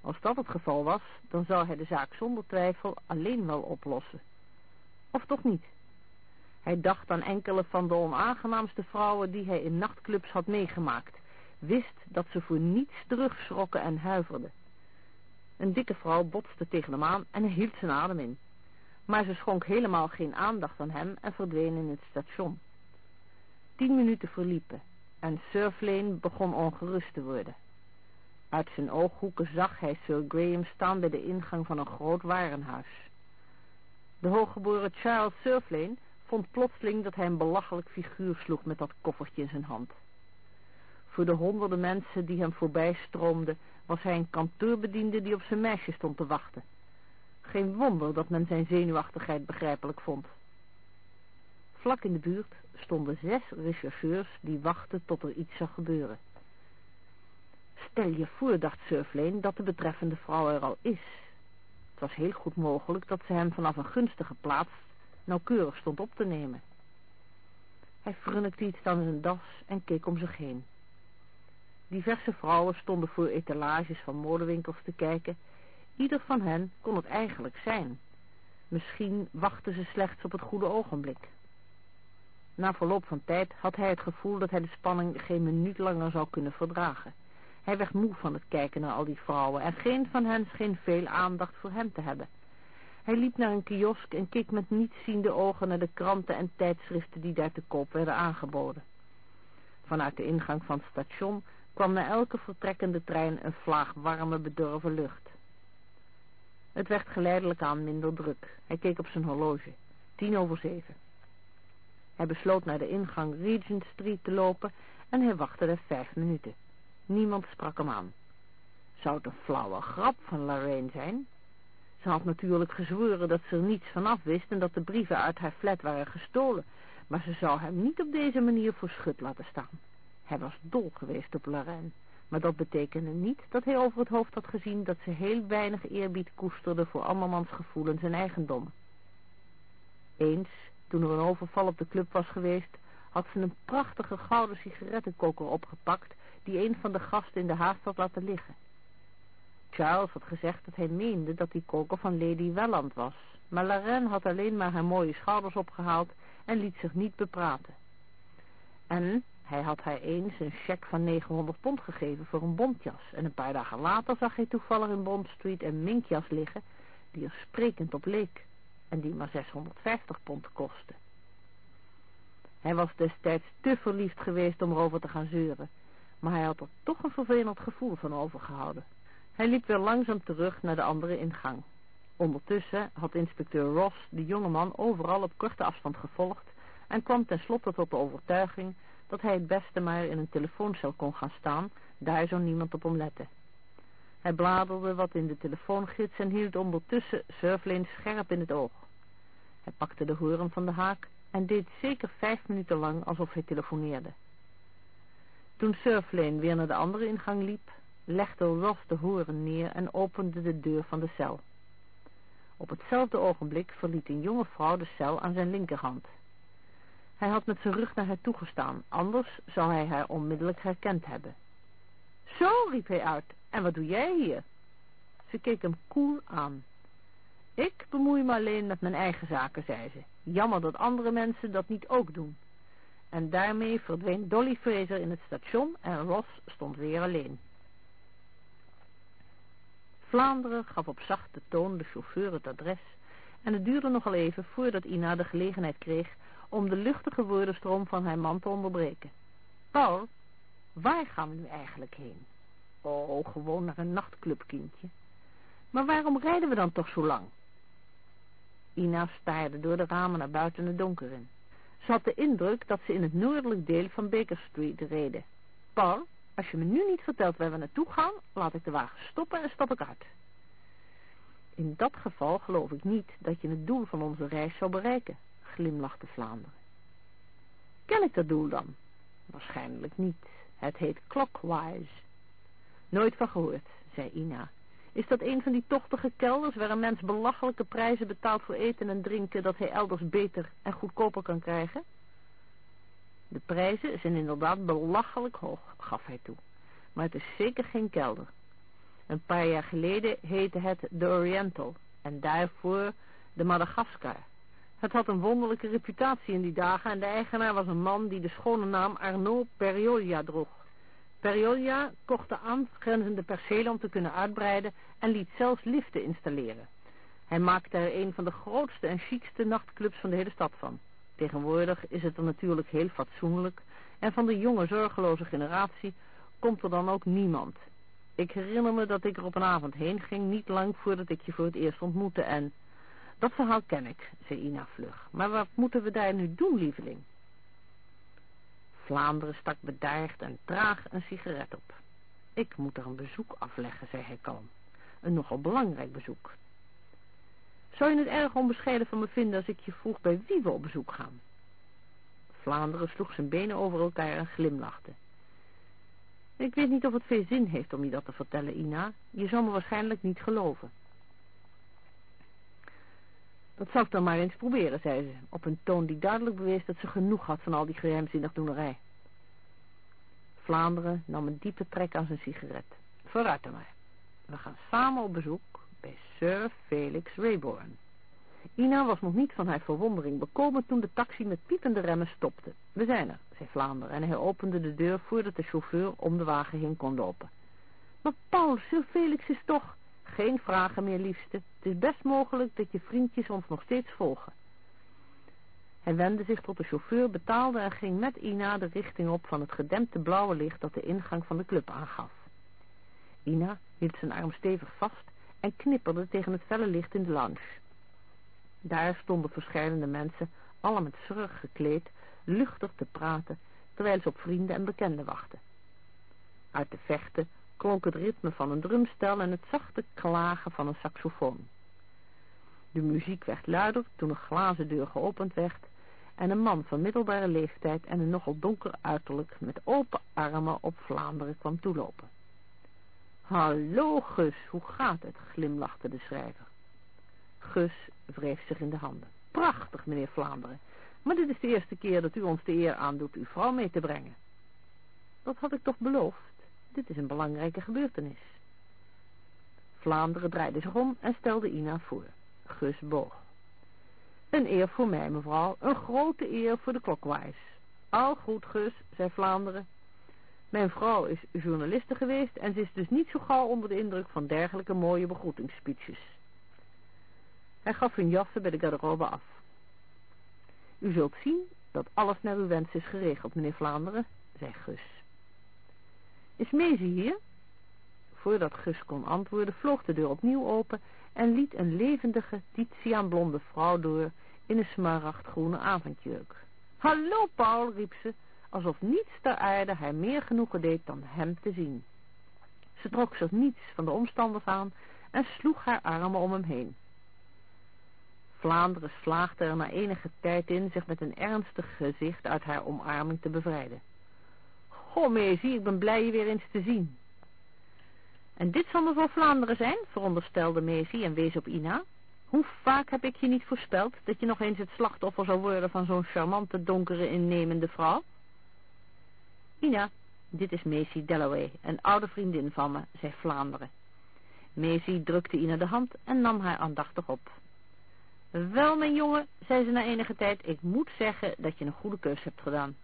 Als dat het geval was, dan zou hij de zaak zonder twijfel alleen wel oplossen. Of toch niet? Hij dacht aan enkele van de onaangenaamste vrouwen die hij in nachtclubs had meegemaakt. Wist dat ze voor niets terugschrokken en huiverden. Een dikke vrouw botste tegen hem aan en hield zijn adem in. Maar ze schonk helemaal geen aandacht aan hem en verdween in het station. Tien minuten verliepen en Surflane begon ongerust te worden. Uit zijn ooghoeken zag hij Sir Graham staan bij de ingang van een groot warenhuis. De hooggeboren Charles Surflane vond plotseling dat hij een belachelijk figuur sloeg met dat koffertje in zijn hand. Voor de honderden mensen die hem voorbij stroomden, was hij een kantoorbediende die op zijn meisje stond te wachten. Geen wonder dat men zijn zenuwachtigheid begrijpelijk vond. Vlak in de buurt stonden zes rechercheurs die wachten tot er iets zou gebeuren. Stel je voor, dacht Surflane, dat de betreffende vrouw er al is. Het was heel goed mogelijk dat ze hem vanaf een gunstige plaats nauwkeurig stond op te nemen. Hij frunnikte iets aan zijn das en keek om zich heen. Diverse vrouwen stonden voor etalages van modewinkels te kijken. Ieder van hen kon het eigenlijk zijn. Misschien wachten ze slechts op het goede ogenblik. Na verloop van tijd had hij het gevoel dat hij de spanning geen minuut langer zou kunnen verdragen. Hij werd moe van het kijken naar al die vrouwen en geen van hen scheen veel aandacht voor hem te hebben. Hij liep naar een kiosk en keek met nietsziende ogen naar de kranten en tijdschriften die daar te koop werden aangeboden. Vanuit de ingang van het station kwam na elke vertrekkende trein een vlaag warme bedorven lucht. Het werd geleidelijk aan minder druk. Hij keek op zijn horloge. Tien over zeven. Hij besloot naar de ingang Regent Street te lopen en hij wachtte er vijf minuten. Niemand sprak hem aan. Zou het een flauwe grap van Lorraine zijn? Ze had natuurlijk gezworen dat ze er niets van af wist en dat de brieven uit haar flat waren gestolen, maar ze zou hem niet op deze manier voor schut laten staan. Hij was dol geweest op Lorraine, maar dat betekende niet dat hij over het hoofd had gezien dat ze heel weinig eerbied koesterde voor andermans gevoelens en eigendommen. Eens, toen er een overval op de club was geweest, had ze een prachtige gouden sigarettenkoker opgepakt die een van de gasten in de haast had laten liggen. Charles had gezegd dat hij meende dat die koker van Lady Welland was, maar Laren had alleen maar haar mooie schouders opgehaald en liet zich niet bepraten. En hij had haar eens een cheque van 900 pond gegeven voor een bontjas en een paar dagen later zag hij toevallig in Bond Street een minkjas liggen die er sprekend op leek en die maar 650 pond kostte. Hij was destijds te verliefd geweest om erover te gaan zeuren, maar hij had er toch een vervelend gevoel van overgehouden. Hij liep weer langzaam terug naar de andere ingang. Ondertussen had inspecteur Ross de jonge man overal op korte afstand gevolgd en kwam tenslotte tot de overtuiging dat hij het beste maar in een telefooncel kon gaan staan, daar zou niemand op hem letten. Hij bladerde wat in de telefoongids en hield ondertussen Surflane scherp in het oog. Hij pakte de hoorn van de haak en deed zeker vijf minuten lang alsof hij telefoneerde. Toen Surflane weer naar de andere ingang liep, legde Ross de horen neer en opende de deur van de cel. Op hetzelfde ogenblik verliet een jonge vrouw de cel aan zijn linkerhand. Hij had met zijn rug naar haar toegestaan, anders zou hij haar onmiddellijk herkend hebben. Zo, riep hij uit, en wat doe jij hier? Ze keek hem koel aan. Ik bemoei me alleen met mijn eigen zaken, zei ze. Jammer dat andere mensen dat niet ook doen. En daarmee verdween Dolly Fraser in het station en Ross stond weer alleen. Vlaanderen gaf op zachte toon de chauffeur het adres en het duurde nogal even voordat Ina de gelegenheid kreeg om de luchtige woordenstroom van haar man te onderbreken. Paul, waar gaan we nu eigenlijk heen? Oh, gewoon naar een nachtclub, kindje. Maar waarom rijden we dan toch zo lang? Ina staarde door de ramen naar buiten het donker in. Ze had de indruk dat ze in het noordelijk deel van Baker Street reden. Paul, als je me nu niet vertelt waar we naartoe gaan, laat ik de wagen stoppen en stap ik uit. In dat geval geloof ik niet dat je het doel van onze reis zou bereiken, glimlachte Vlaanderen. Ken ik dat doel dan? Waarschijnlijk niet. Het heet Clockwise. Nooit van gehoord, zei Ina. Is dat een van die tochtige kelders waar een mens belachelijke prijzen betaalt voor eten en drinken dat hij elders beter en goedkoper kan krijgen? De prijzen zijn inderdaad belachelijk hoog, gaf hij toe. Maar het is zeker geen kelder. Een paar jaar geleden heette het de Oriental en daarvoor de Madagaskar. Het had een wonderlijke reputatie in die dagen en de eigenaar was een man die de schone naam Arnaud Periolia droeg. Periolia kocht de aangrenzende percelen om te kunnen uitbreiden en liet zelfs liften installeren. Hij maakte er een van de grootste en chicste nachtclubs van de hele stad van. Tegenwoordig is het er natuurlijk heel fatsoenlijk en van de jonge zorgeloze generatie komt er dan ook niemand. Ik herinner me dat ik er op een avond heen ging, niet lang voordat ik je voor het eerst ontmoette en... Dat verhaal ken ik, zei Ina vlug. Maar wat moeten we daar nu doen, lieveling? Vlaanderen stak bedaard en traag een sigaret op. Ik moet er een bezoek afleggen, zei hij kalm. Een nogal belangrijk bezoek. Zou je het erg onbescheiden van me vinden als ik je vroeg bij wie we op bezoek gaan? Vlaanderen sloeg zijn benen over elkaar en glimlachte. Ik weet niet of het veel zin heeft om je dat te vertellen, Ina. Je zou me waarschijnlijk niet geloven. Dat zou ik dan maar eens proberen, zei ze, op een toon die duidelijk bewees dat ze genoeg had van al die geheimzinnig doenerij. Vlaanderen nam een diepe trek aan zijn sigaret. Vooruit dan maar. We gaan samen op bezoek bij Sir Felix Rayborn. Ina was nog niet van haar verwondering bekomen toen de taxi met piepende remmen stopte. We zijn er, zei Vlaanderen, en hij opende de deur voordat de chauffeur om de wagen heen kon lopen. Maar Paul, Sir Felix is toch... Geen vragen meer, liefste. Het is best mogelijk dat je vriendjes ons nog steeds volgen. Hij wendde zich tot de chauffeur, betaalde en ging met Ina de richting op van het gedempte blauwe licht dat de ingang van de club aangaf. Ina hield zijn arm stevig vast en knipperde tegen het felle licht in de lounge. Daar stonden verschillende mensen, alle met zorg gekleed, luchtig te praten, terwijl ze op vrienden en bekenden wachten. Uit de vechten klonk het ritme van een drumstel en het zachte klagen van een saxofoon. De muziek werd luider toen een glazen deur geopend werd en een man van middelbare leeftijd en een nogal donker uiterlijk met open armen op Vlaanderen kwam toelopen. Hallo Gus, hoe gaat het? glimlachte de schrijver. Gus wreef zich in de handen. Prachtig, meneer Vlaanderen, maar dit is de eerste keer dat u ons de eer aandoet uw vrouw mee te brengen. Dat had ik toch beloofd? Dit is een belangrijke gebeurtenis. Vlaanderen draaide zich om en stelde Ina voor. Gus boog. Een eer voor mij, mevrouw. Een grote eer voor de klokwijs. Al goed, Gus, zei Vlaanderen. Mijn vrouw is journaliste geweest en ze is dus niet zo gauw onder de indruk van dergelijke mooie begroetingsspeeches. Hij gaf hun jassen bij de garderobe af. U zult zien dat alles naar uw wens is geregeld, meneer Vlaanderen, zei Gus. Is Maisie hier? Voordat Gus kon antwoorden, vloog de deur opnieuw open en liet een levendige, titiaanblonde vrouw door in een smaragdgroene avondjeuk. Hallo, Paul, riep ze, alsof niets ter aarde haar meer genoegen deed dan hem te zien. Ze trok zich niets van de omstanders aan en sloeg haar armen om hem heen. Vlaanderen slaagde er na enige tijd in zich met een ernstig gezicht uit haar omarming te bevrijden. Goh, Maisie, ik ben blij je weer eens te zien. En dit zal mevrouw Vlaanderen zijn, veronderstelde Maisie en wees op Ina. Hoe vaak heb ik je niet voorspeld dat je nog eens het slachtoffer zou worden van zo'n charmante, donkere, innemende vrouw? Ina, dit is Maisie Dalloway, een oude vriendin van me, zei Vlaanderen. Maisie drukte Ina de hand en nam haar aandachtig op. Wel, mijn jongen, zei ze na enige tijd, ik moet zeggen dat je een goede keus hebt gedaan.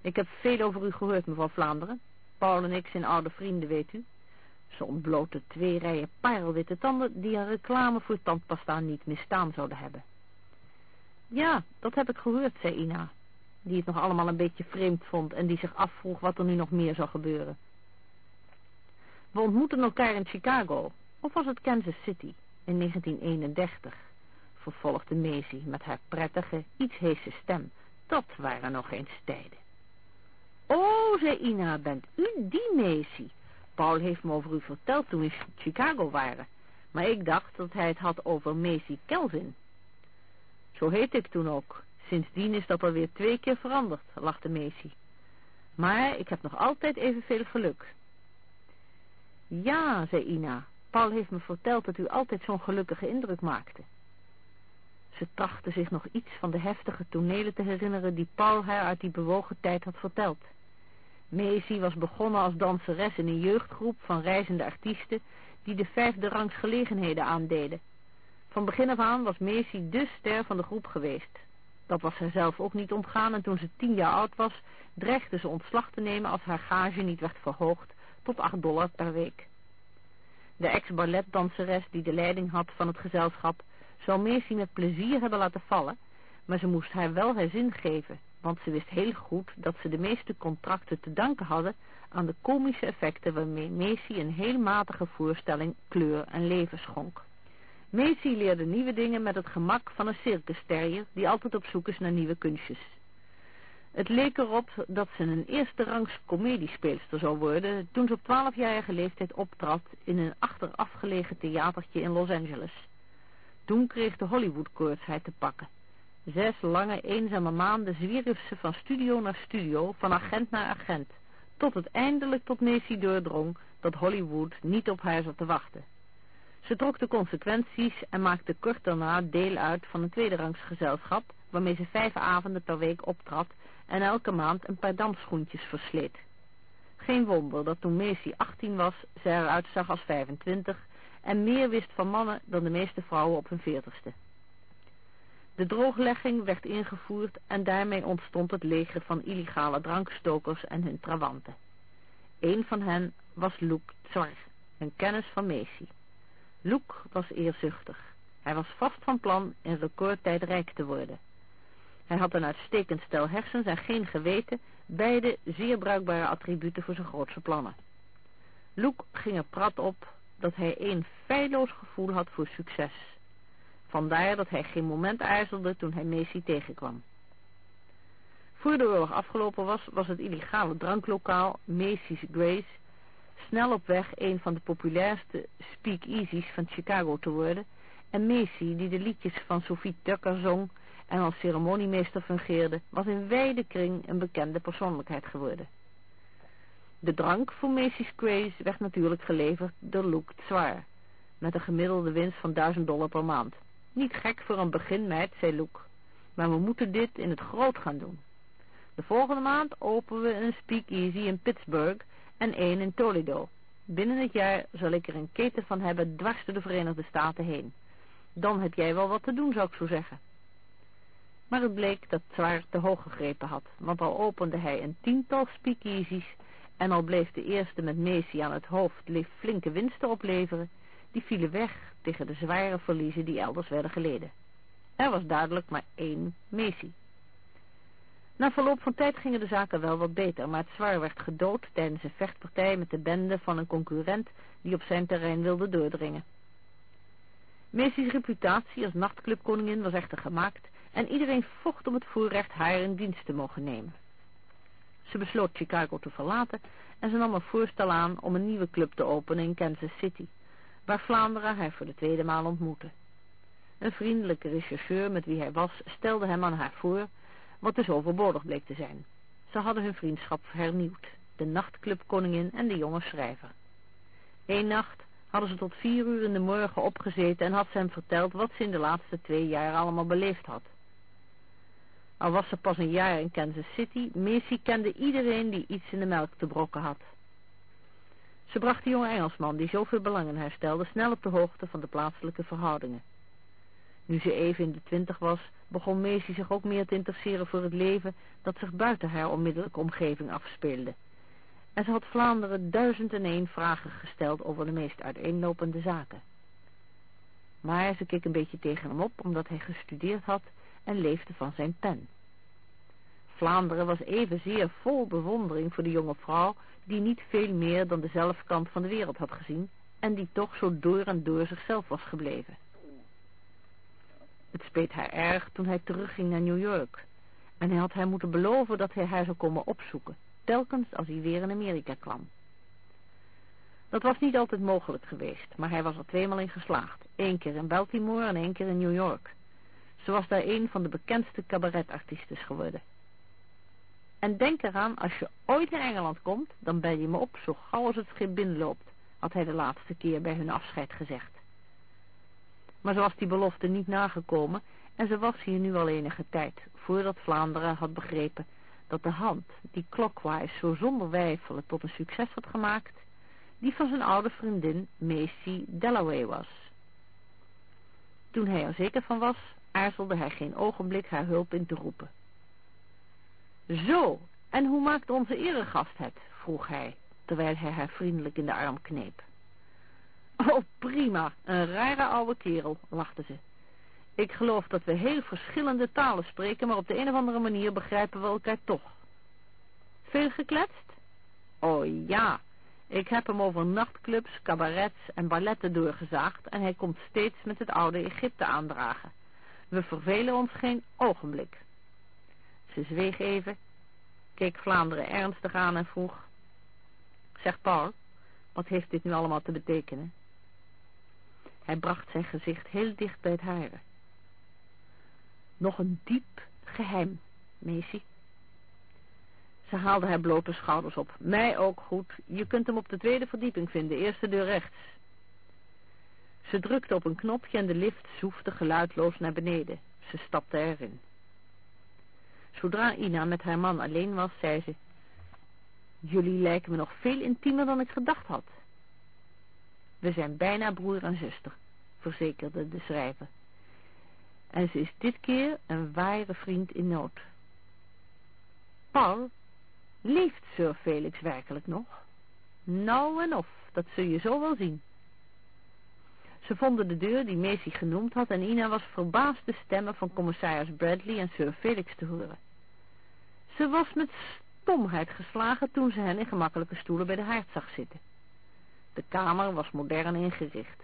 Ik heb veel over u gehoord, mevrouw Vlaanderen. Paul en ik zijn oude vrienden, weet u. Ze ontbloten twee rijen parelwitte tanden die een reclame voor tandpasta niet misstaan zouden hebben. Ja, dat heb ik gehoord, zei Ina, die het nog allemaal een beetje vreemd vond en die zich afvroeg wat er nu nog meer zou gebeuren. We ontmoeten elkaar in Chicago, of was het Kansas City, in 1931, vervolgde Maisie met haar prettige, iets heese stem. Dat waren nog eens tijden. Oh, zei Ina, bent u die Maisie? Paul heeft me over u verteld toen we in Chicago waren. Maar ik dacht dat hij het had over Macy Kelvin. Zo heet ik toen ook. Sindsdien is dat alweer twee keer veranderd, lachte Macy. Maar ik heb nog altijd evenveel geluk. Ja, zei Ina, Paul heeft me verteld dat u altijd zo'n gelukkige indruk maakte. Ze trachtte zich nog iets van de heftige tonelen te herinneren die Paul haar uit die bewogen tijd had verteld. Macy was begonnen als danseres in een jeugdgroep van reizende artiesten die de vijfde rangs gelegenheden aandeden. Van begin af aan was Macy de ster van de groep geweest. Dat was haar zelf ook niet ontgaan en toen ze tien jaar oud was, dreigde ze ontslag te nemen als haar gage niet werd verhoogd tot acht dollar per week. De ex-balletdanseres die de leiding had van het gezelschap zou Macy met plezier hebben laten vallen, maar ze moest haar wel haar zin geven, want ze wist heel goed dat ze de meeste contracten te danken hadden aan de komische effecten waarmee Macy een heel matige voorstelling kleur en leven schonk. Macy leerde nieuwe dingen met het gemak van een circusterrier die altijd op zoek is naar nieuwe kunstjes. Het leek erop dat ze een eerste rangs comediespeelster zou worden toen ze op twaalfjarige leeftijd optrad in een achterafgelegen theatertje in Los Angeles. Toen kreeg de Hollywood-koorts hij te pakken. Zes lange eenzame maanden zwierf ze van studio naar studio, van agent naar agent, tot het eindelijk tot Macy doordrong dat Hollywood niet op haar zat te wachten. Ze trok de consequenties en maakte kort daarna deel uit van een tweederangsgezelschap, waarmee ze vijf avonden per week optrad en elke maand een paar dansschoentjes versleet. Geen wonder dat toen Macy 18 was, ze eruit zag als 25 en meer wist van mannen dan de meeste vrouwen op hun veertigste. De drooglegging werd ingevoerd en daarmee ontstond het leger van illegale drankstokers en hun trawanten. Een van hen was Luc Zwar, een kennis van Macy. Luc was eerzuchtig. Hij was vast van plan in recordtijd rijk te worden. Hij had een uitstekend stel hersens en geen geweten, beide zeer bruikbare attributen voor zijn grootste plannen. Luc ging er prat op dat hij een feilloos gevoel had voor succes. Vandaar dat hij geen moment aarzelde toen hij Macy tegenkwam. Voor de oorlog afgelopen was, was het illegale dranklokaal Macy's Grace snel op weg een van de populairste speakeasies van Chicago te worden en Macy, die de liedjes van Sophie Tucker zong en als ceremoniemeester fungeerde, was in wijde kring een bekende persoonlijkheid geworden. De drank voor Macy's Grace werd natuurlijk geleverd door Luke Zwaar, met een gemiddelde winst van 1000 dollar per maand. Niet gek voor een beginmeid, zei Luke, maar we moeten dit in het groot gaan doen. De volgende maand openen we een speakeasy in Pittsburgh en één in Toledo. Binnen het jaar zal ik er een keten van hebben dwars door de Verenigde Staten heen. Dan heb jij wel wat te doen, zou ik zo zeggen. Maar het bleek dat Zwaar te hoog gegrepen had, want al opende hij een tiental speakeasies en al bleef de eerste met Macy aan het hoofd flinke winsten opleveren, die vielen weg tegen de zware verliezen die elders werden geleden. Er was duidelijk maar één Macy. Na verloop van tijd gingen de zaken wel wat beter, maar het zwaar werd gedood tijdens een vechtpartij met de bende van een concurrent die op zijn terrein wilde doordringen. Macy's reputatie als nachtclubkoningin was echter gemaakt en iedereen vocht om het voorrecht haar in dienst te mogen nemen. Ze besloot Chicago te verlaten en ze nam een voorstel aan om een nieuwe club te openen in Kansas City, waar Vlaanderen haar voor de tweede maal ontmoette. Een vriendelijke rechercheur met wie hij was stelde hem aan haar voor, wat dus overbodig bleek te zijn. Ze hadden hun vriendschap hernieuwd, de nachtclubkoningin en de jonge schrijver. Eén nacht hadden ze tot vier uur in de morgen opgezeten en had ze hem verteld wat ze in de laatste twee jaar allemaal beleefd had. Al was ze pas een jaar in Kansas City, Macy kende iedereen die iets in de melk te brokken had. Ze bracht de jonge Engelsman, die zoveel belang in haar stelde, snel op de hoogte van de plaatselijke verhoudingen. Nu ze even in de twintig was, begon Macy zich ook meer te interesseren voor het leven dat zich buiten haar onmiddellijke omgeving afspeelde. En ze had Vlaanderen duizend en één vragen gesteld over de meest uiteenlopende zaken. Maar ze keek een beetje tegen hem op, omdat hij gestudeerd had en leefde van zijn pen. Vlaanderen was evenzeer vol bewondering voor de jonge vrouw, die niet veel meer dan de zelfkant van de wereld had gezien en die toch zo door en door zichzelf was gebleven. Het speet haar erg toen hij terugging naar New York en hij had haar moeten beloven dat hij haar zou komen opzoeken, telkens als hij weer in Amerika kwam. Dat was niet altijd mogelijk geweest, maar hij was er tweemaal in geslaagd. Eén keer in Baltimore en één keer in New York. Ze was daar een van de bekendste cabaretartistes geworden. En denk eraan, als je ooit in Engeland komt, dan bel je me op zo gauw als het schip binnenloopt, had hij de laatste keer bij hun afscheid gezegd. Maar zo was die belofte niet nagekomen en ze was hier nu al enige tijd, voordat Vlaanderen had begrepen dat de hand, die Clockwise zo zonder wijfelen tot een succes had gemaakt, die van zijn oude vriendin Macy Dalloway was. Toen hij er zeker van was, aarzelde hij geen ogenblik haar hulp in te roepen. Zo, en hoe maakt onze eregast het? vroeg hij, terwijl hij haar vriendelijk in de arm kneep. Oh, prima, een rare oude kerel, lachte ze. Ik geloof dat we heel verschillende talen spreken, maar op de een of andere manier begrijpen we elkaar toch. Veel gekletst? Oh ja, ik heb hem over nachtclubs, cabarets en balletten doorgezaagd en hij komt steeds met het oude Egypte aandragen. We vervelen ons geen ogenblik. Ze zweeg even, keek Vlaanderen ernstig aan en vroeg... Zeg Paul, wat heeft dit nu allemaal te betekenen? Hij bracht zijn gezicht heel dicht bij het hare. Nog een diep geheim, Macy. Ze haalde haar blote schouders op. Mij ook goed. Je kunt hem op de tweede verdieping vinden, eerste deur rechts. Ze drukte op een knopje en de lift zoefde geluidloos naar beneden. Ze stapte erin. Zodra Ina met haar man alleen was, zei ze... Jullie lijken me nog veel intiemer dan ik gedacht had. We zijn bijna broer en zuster, verzekerde de schrijver. En ze is dit keer een ware vriend in nood. Paul, leeft Sir Felix werkelijk nog? Nou en of, dat zul je zo wel zien. Ze vonden de deur die Macy genoemd had en Ina was verbaasd de stemmen van commissaris Bradley en Sir Felix te horen. Ze was met stomheid geslagen toen ze hen in gemakkelijke stoelen bij de haard zag zitten. De kamer was modern ingericht.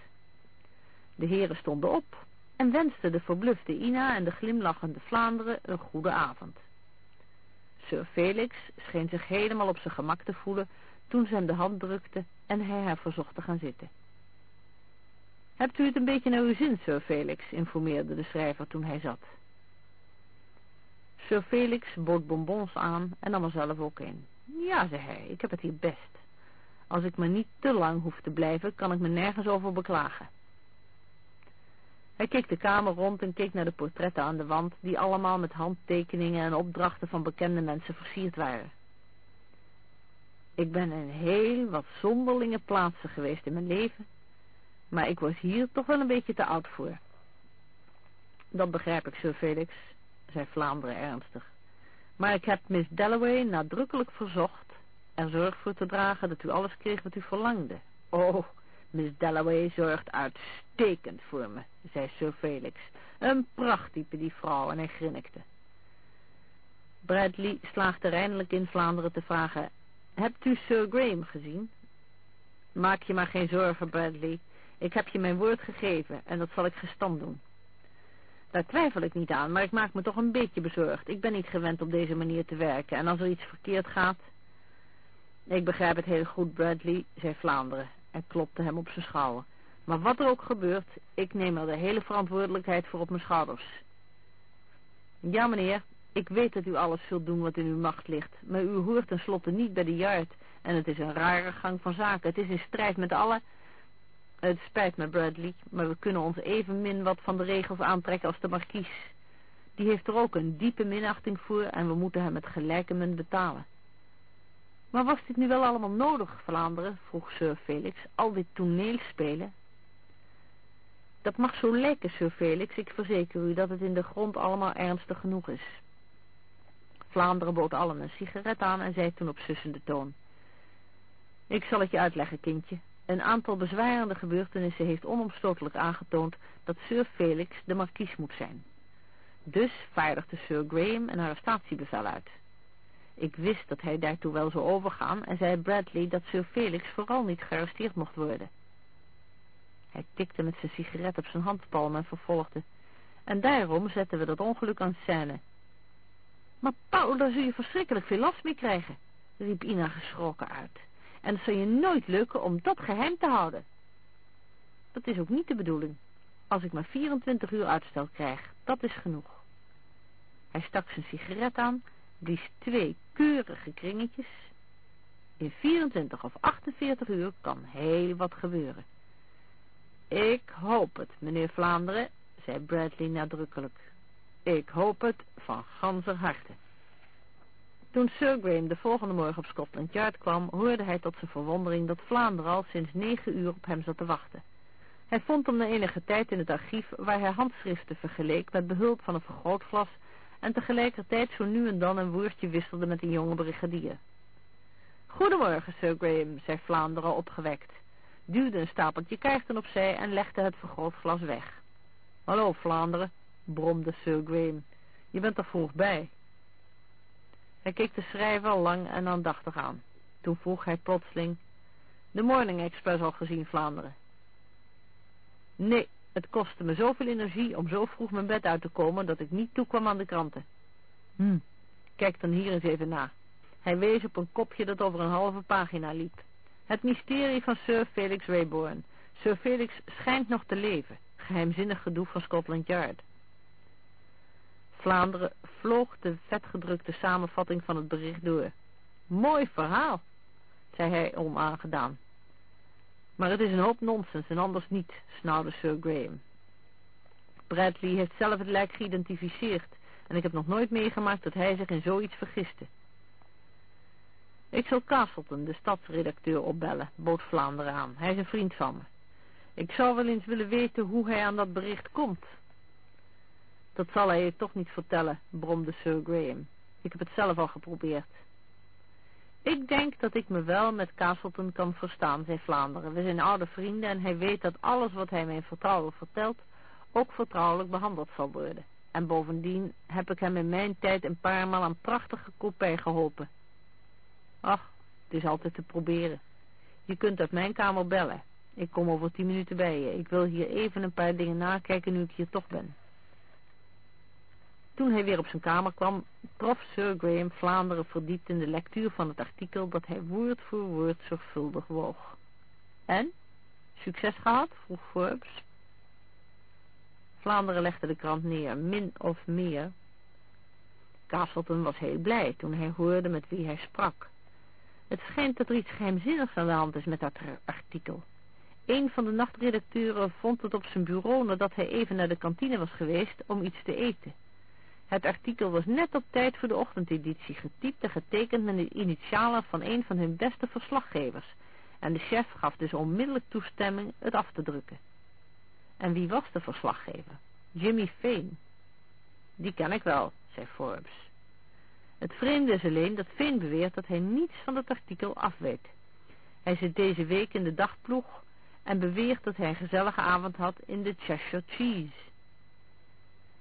De heren stonden op en wensten de verblufte Ina en de glimlachende Vlaanderen een goede avond. Sir Felix scheen zich helemaal op zijn gemak te voelen toen ze hem de hand drukte en hij haar verzocht te gaan zitten. Hebt u het een beetje naar uw zin, Sir Felix, informeerde de schrijver toen hij zat. Sir Felix bood bonbons aan en nam er zelf ook een. Ja, zei hij, ik heb het hier best. Als ik maar niet te lang hoef te blijven, kan ik me nergens over beklagen. Hij keek de kamer rond en keek naar de portretten aan de wand, die allemaal met handtekeningen en opdrachten van bekende mensen versierd waren. Ik ben in heel wat zonderlinge plaatsen geweest in mijn leven, maar ik was hier toch wel een beetje te oud voor. Dat begrijp ik, Sir Felix, zei Vlaanderen ernstig. Maar ik heb Miss Dalloway nadrukkelijk verzocht er zorg voor te dragen dat u alles kreeg wat u verlangde. Oh, Miss Dalloway zorgt uitstekend voor me, zei Sir Felix. Een prachttype, die vrouw, en hij grinnikte. Bradley slaagde er eindelijk in Vlaanderen te vragen... Hebt u Sir Graham gezien? Maak je maar geen zorgen, Bradley. Ik heb je mijn woord gegeven en dat zal ik gestand doen. Daar twijfel ik niet aan, maar ik maak me toch een beetje bezorgd. Ik ben niet gewend op deze manier te werken en als er iets verkeerd gaat... Ik begrijp het heel goed, Bradley, zei Vlaanderen en klopte hem op zijn schouder. Maar wat er ook gebeurt, ik neem er de hele verantwoordelijkheid voor op mijn schouders. Ja, meneer, ik weet dat u alles zult doen wat in uw macht ligt, maar u hoort tenslotte niet bij de juist en het is een rare gang van zaken. Het is in strijd met alle... Het spijt me, Bradley, maar we kunnen ons evenmin wat van de regels aantrekken als de markies. Die heeft er ook een diepe minachting voor en we moeten hem met gelijke munt betalen. Maar was dit nu wel allemaal nodig, Vlaanderen, vroeg Sir Felix, al dit toneelspelen? Dat mag zo lijken, Sir Felix, ik verzeker u dat het in de grond allemaal ernstig genoeg is. Vlaanderen bood allen een sigaret aan en zei toen op sussende toon. Ik zal het je uitleggen, kindje. Een aantal bezwarende gebeurtenissen heeft onomstotelijk aangetoond dat Sir Felix de markies moet zijn. Dus vaardigde Sir Graham een arrestatiebevel uit. Ik wist dat hij daartoe wel zou overgaan en zei Bradley dat Sir Felix vooral niet gearresteerd mocht worden. Hij tikte met zijn sigaret op zijn handpalm en vervolgde. En daarom zetten we dat ongeluk aan scène. Maar Paul, daar zul je verschrikkelijk veel last mee krijgen, riep Ina geschrokken uit. En het zal je nooit lukken om dat geheim te houden. Dat is ook niet de bedoeling. Als ik maar 24 uur uitstel krijg, dat is genoeg. Hij stak zijn sigaret aan, blies twee keurige kringetjes. In 24 of 48 uur kan heel wat gebeuren. Ik hoop het, meneer Vlaanderen, zei Bradley nadrukkelijk. Ik hoop het van ganser harte. Toen Sir Graham de volgende morgen op Scotland Yard kwam, hoorde hij tot zijn verwondering dat Vlaanderen al sinds negen uur op hem zat te wachten. Hij vond hem na enige tijd in het archief, waar hij handschriften vergeleek met behulp van een vergrootglas en tegelijkertijd zo nu en dan een woordje wisselde met een jonge brigadier. Goedemorgen, Sir Graham, zei Vlaanderen opgewekt, duwde een stapeltje kaarten opzij en legde het vergrootglas weg. Hallo, Vlaanderen, bromde Sir Graham, je bent er vroeg bij. Hij keek de schrijver lang en aandachtig aan. Toen vroeg hij plotseling, de Morning Express al gezien, Vlaanderen? Nee, het kostte me zoveel energie om zo vroeg mijn bed uit te komen dat ik niet toekwam aan de kranten. Hm, kijk dan hier eens even na. Hij wees op een kopje dat over een halve pagina liep. Het mysterie van Sir Felix Rayborn. Sir Felix schijnt nog te leven. Geheimzinnig gedoe van Scotland Yard. Vlaanderen vloog de vetgedrukte samenvatting van het bericht door. Mooi verhaal, zei hij onaangedaan. Maar het is een hoop nonsens en anders niet, snauwde Sir Graham. Bradley heeft zelf het lijk geïdentificeerd en ik heb nog nooit meegemaakt dat hij zich in zoiets vergiste. Ik zal Castleton, de stadsredacteur, opbellen, bood Vlaanderen aan. Hij is een vriend van me. Ik zou wel eens willen weten hoe hij aan dat bericht komt. Dat zal hij je toch niet vertellen, bromde Sir Graham. Ik heb het zelf al geprobeerd. Ik denk dat ik me wel met Castleton kan verstaan, zei Vlaanderen. We zijn oude vrienden en hij weet dat alles wat hij mij in vertrouwen vertelt, ook vertrouwelijk behandeld zal worden. En bovendien heb ik hem in mijn tijd een paar maal een prachtige kopij geholpen. Ach, het is altijd te proberen. Je kunt uit mijn kamer bellen. Ik kom over tien minuten bij je. Ik wil hier even een paar dingen nakijken nu ik hier toch ben. Toen hij weer op zijn kamer kwam, trof Sir Graham Vlaanderen verdiept in de lectuur van het artikel dat hij woord voor woord zorgvuldig woog. En? Succes gehad? vroeg Forbes. Vlaanderen legde de krant neer, min of meer. Castleton was heel blij toen hij hoorde met wie hij sprak. Het schijnt dat er iets geheimzinnigs aan de hand is met dat artikel. Een van de nachtredacteuren vond het op zijn bureau nadat hij even naar de kantine was geweest om iets te eten. Het artikel was net op tijd voor de ochtendeditie getypt en getekend met de initialen van een van hun beste verslaggevers. En de chef gaf dus onmiddellijk toestemming het af te drukken. En wie was de verslaggever? Jimmy Fane. Die ken ik wel, zei Forbes. Het vreemde is alleen dat Fane beweert dat hij niets van het artikel afweet. Hij zit deze week in de dagploeg en beweert dat hij een gezellige avond had in de Cheshire Cheese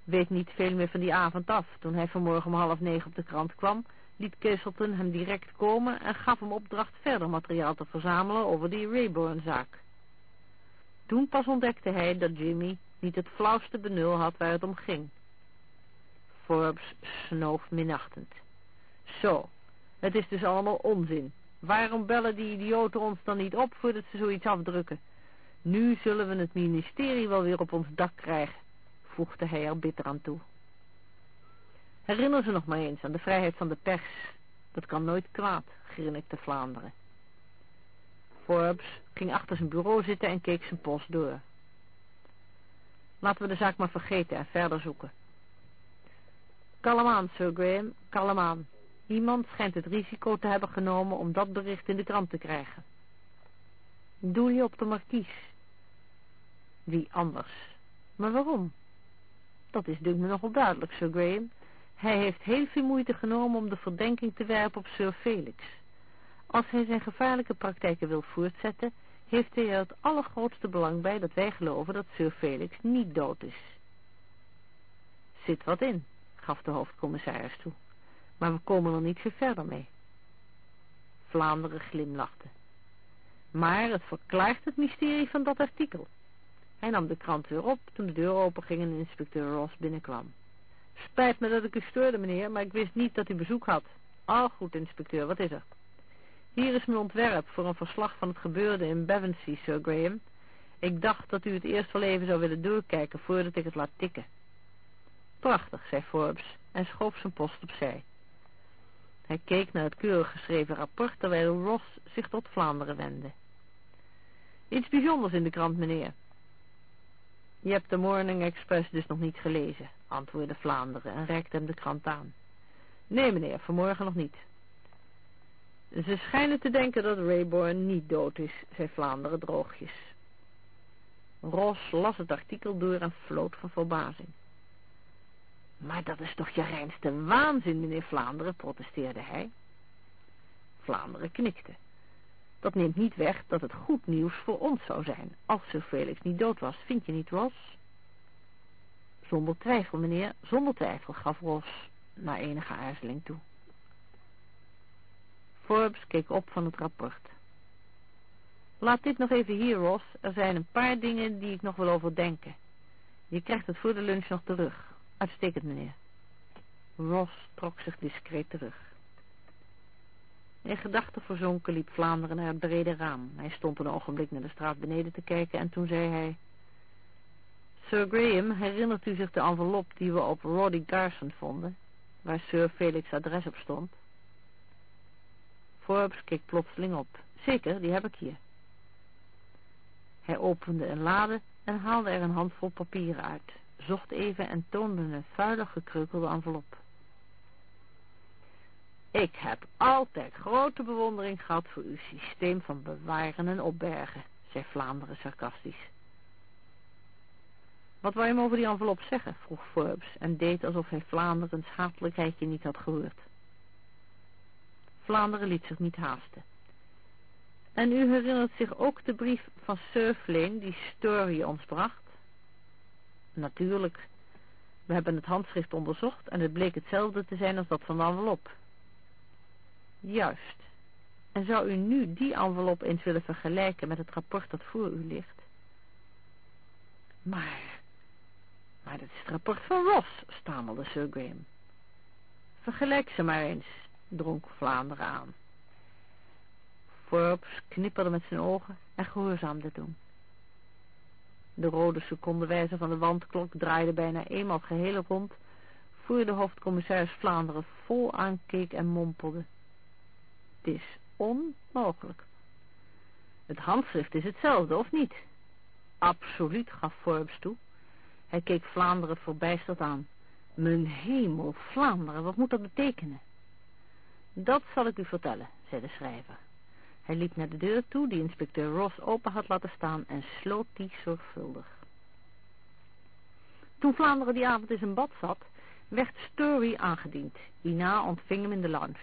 weet niet veel meer van die avond af. Toen hij vanmorgen om half negen op de krant kwam, liet Kesselton hem direct komen en gaf hem opdracht verder materiaal te verzamelen over die Rayburn-zaak. Toen pas ontdekte hij dat Jimmy niet het flauwste benul had waar het om ging. Forbes snoof minachtend. Zo, het is dus allemaal onzin. Waarom bellen die idioten ons dan niet op voordat ze zoiets afdrukken? Nu zullen we het ministerie wel weer op ons dak krijgen voegde hij er bitter aan toe. Herinner ze nog maar eens aan de vrijheid van de pers. Dat kan nooit kwaad, grinnikte Vlaanderen. Forbes ging achter zijn bureau zitten en keek zijn post door. Laten we de zaak maar vergeten en verder zoeken. Kalm aan, Sir Graham, kalm aan. Iemand schijnt het risico te hebben genomen om dat bericht in de krant te krijgen. Doe je op de markies? Wie anders? Maar waarom? Dat is dunkt me nogal duidelijk, Sir Graham. Hij heeft heel veel moeite genomen om de verdenking te werpen op Sir Felix. Als hij zijn gevaarlijke praktijken wil voortzetten, heeft hij er het allergrootste belang bij dat wij geloven dat Sir Felix niet dood is. zit wat in, gaf de hoofdcommissaris toe. Maar we komen er niet veel verder mee. Vlaanderen glimlachte. Maar het verklaart het mysterie van dat artikel. Hij nam de krant weer op toen de deur openging en inspecteur Ross binnenkwam. Spijt me dat ik u stoorde, meneer, maar ik wist niet dat u bezoek had. Al goed, inspecteur, wat is er? Hier is mijn ontwerp voor een verslag van het gebeurde in Bevensey, Sir Graham. Ik dacht dat u het eerst wel even zou willen doorkijken voordat ik het laat tikken. Prachtig, zei Forbes en schoof zijn post opzij. Hij keek naar het keurig geschreven rapport terwijl Ross zich tot Vlaanderen wendde. Iets bijzonders in de krant, meneer. Je hebt de Morning Express dus nog niet gelezen, antwoordde Vlaanderen en reikte hem de krant aan. Nee, meneer, vanmorgen nog niet. Ze schijnen te denken dat Rayborn niet dood is, zei Vlaanderen droogjes. Ross las het artikel door en floot van verbazing. Maar dat is toch je reinste waanzin, meneer Vlaanderen, protesteerde hij. Vlaanderen knikte. Dat neemt niet weg dat het goed nieuws voor ons zou zijn, als Sir Felix niet dood was, vind je niet, Ross? Zonder twijfel, meneer, zonder twijfel, gaf Ross na enige aarzeling toe. Forbes keek op van het rapport. Laat dit nog even hier, Ross. Er zijn een paar dingen die ik nog wil overdenken. Je krijgt het voor de lunch nog terug. Uitstekend, meneer. Ross trok zich discreet terug. In gedachten verzonken liep Vlaanderen naar het brede raam. Hij stond een ogenblik naar de straat beneden te kijken en toen zei hij... Sir Graham, herinnert u zich de envelop die we op Roddy Garson vonden, waar Sir Felix' adres op stond? Forbes keek plotseling op. Zeker, die heb ik hier. Hij opende een lade en haalde er een handvol papieren uit, zocht even en toonde een vuilig gekreukelde envelop. Ik heb altijd grote bewondering gehad voor uw systeem van bewaren en opbergen, zei Vlaanderen sarcastisch. Wat wou je hem over die envelop zeggen, vroeg Forbes en deed alsof hij Vlaanderens hatelijkheidje niet had gehoord. Vlaanderen liet zich niet haasten. En u herinnert zich ook de brief van Surflane die Story ons bracht? Natuurlijk. We hebben het handschrift onderzocht en het bleek hetzelfde te zijn als dat van de envelop. Juist. En zou u nu die envelop eens willen vergelijken met het rapport dat voor u ligt? Maar, maar dat is het rapport van Ross, stamelde Sir Graham. Vergelijk ze maar eens, dronk Vlaanderen aan. Forbes knipperde met zijn ogen en gehoorzaamde toen. De rode secondewijzer van de wandklok draaide bijna eenmaal geheel rond, voor de hoofdcommissaris Vlaanderen vol aankeek en mompelde. Het is onmogelijk. Het handschrift is hetzelfde, of niet? Absoluut, gaf Forbes toe. Hij keek Vlaanderen verbijsterd aan. Mijn hemel, Vlaanderen, wat moet dat betekenen? Dat zal ik u vertellen, zei de schrijver. Hij liep naar de deur toe, die inspecteur Ross open had laten staan, en sloot die zorgvuldig. Toen Vlaanderen die avond in zijn bad zat, werd Story aangediend. Ina ontving hem in de lounge.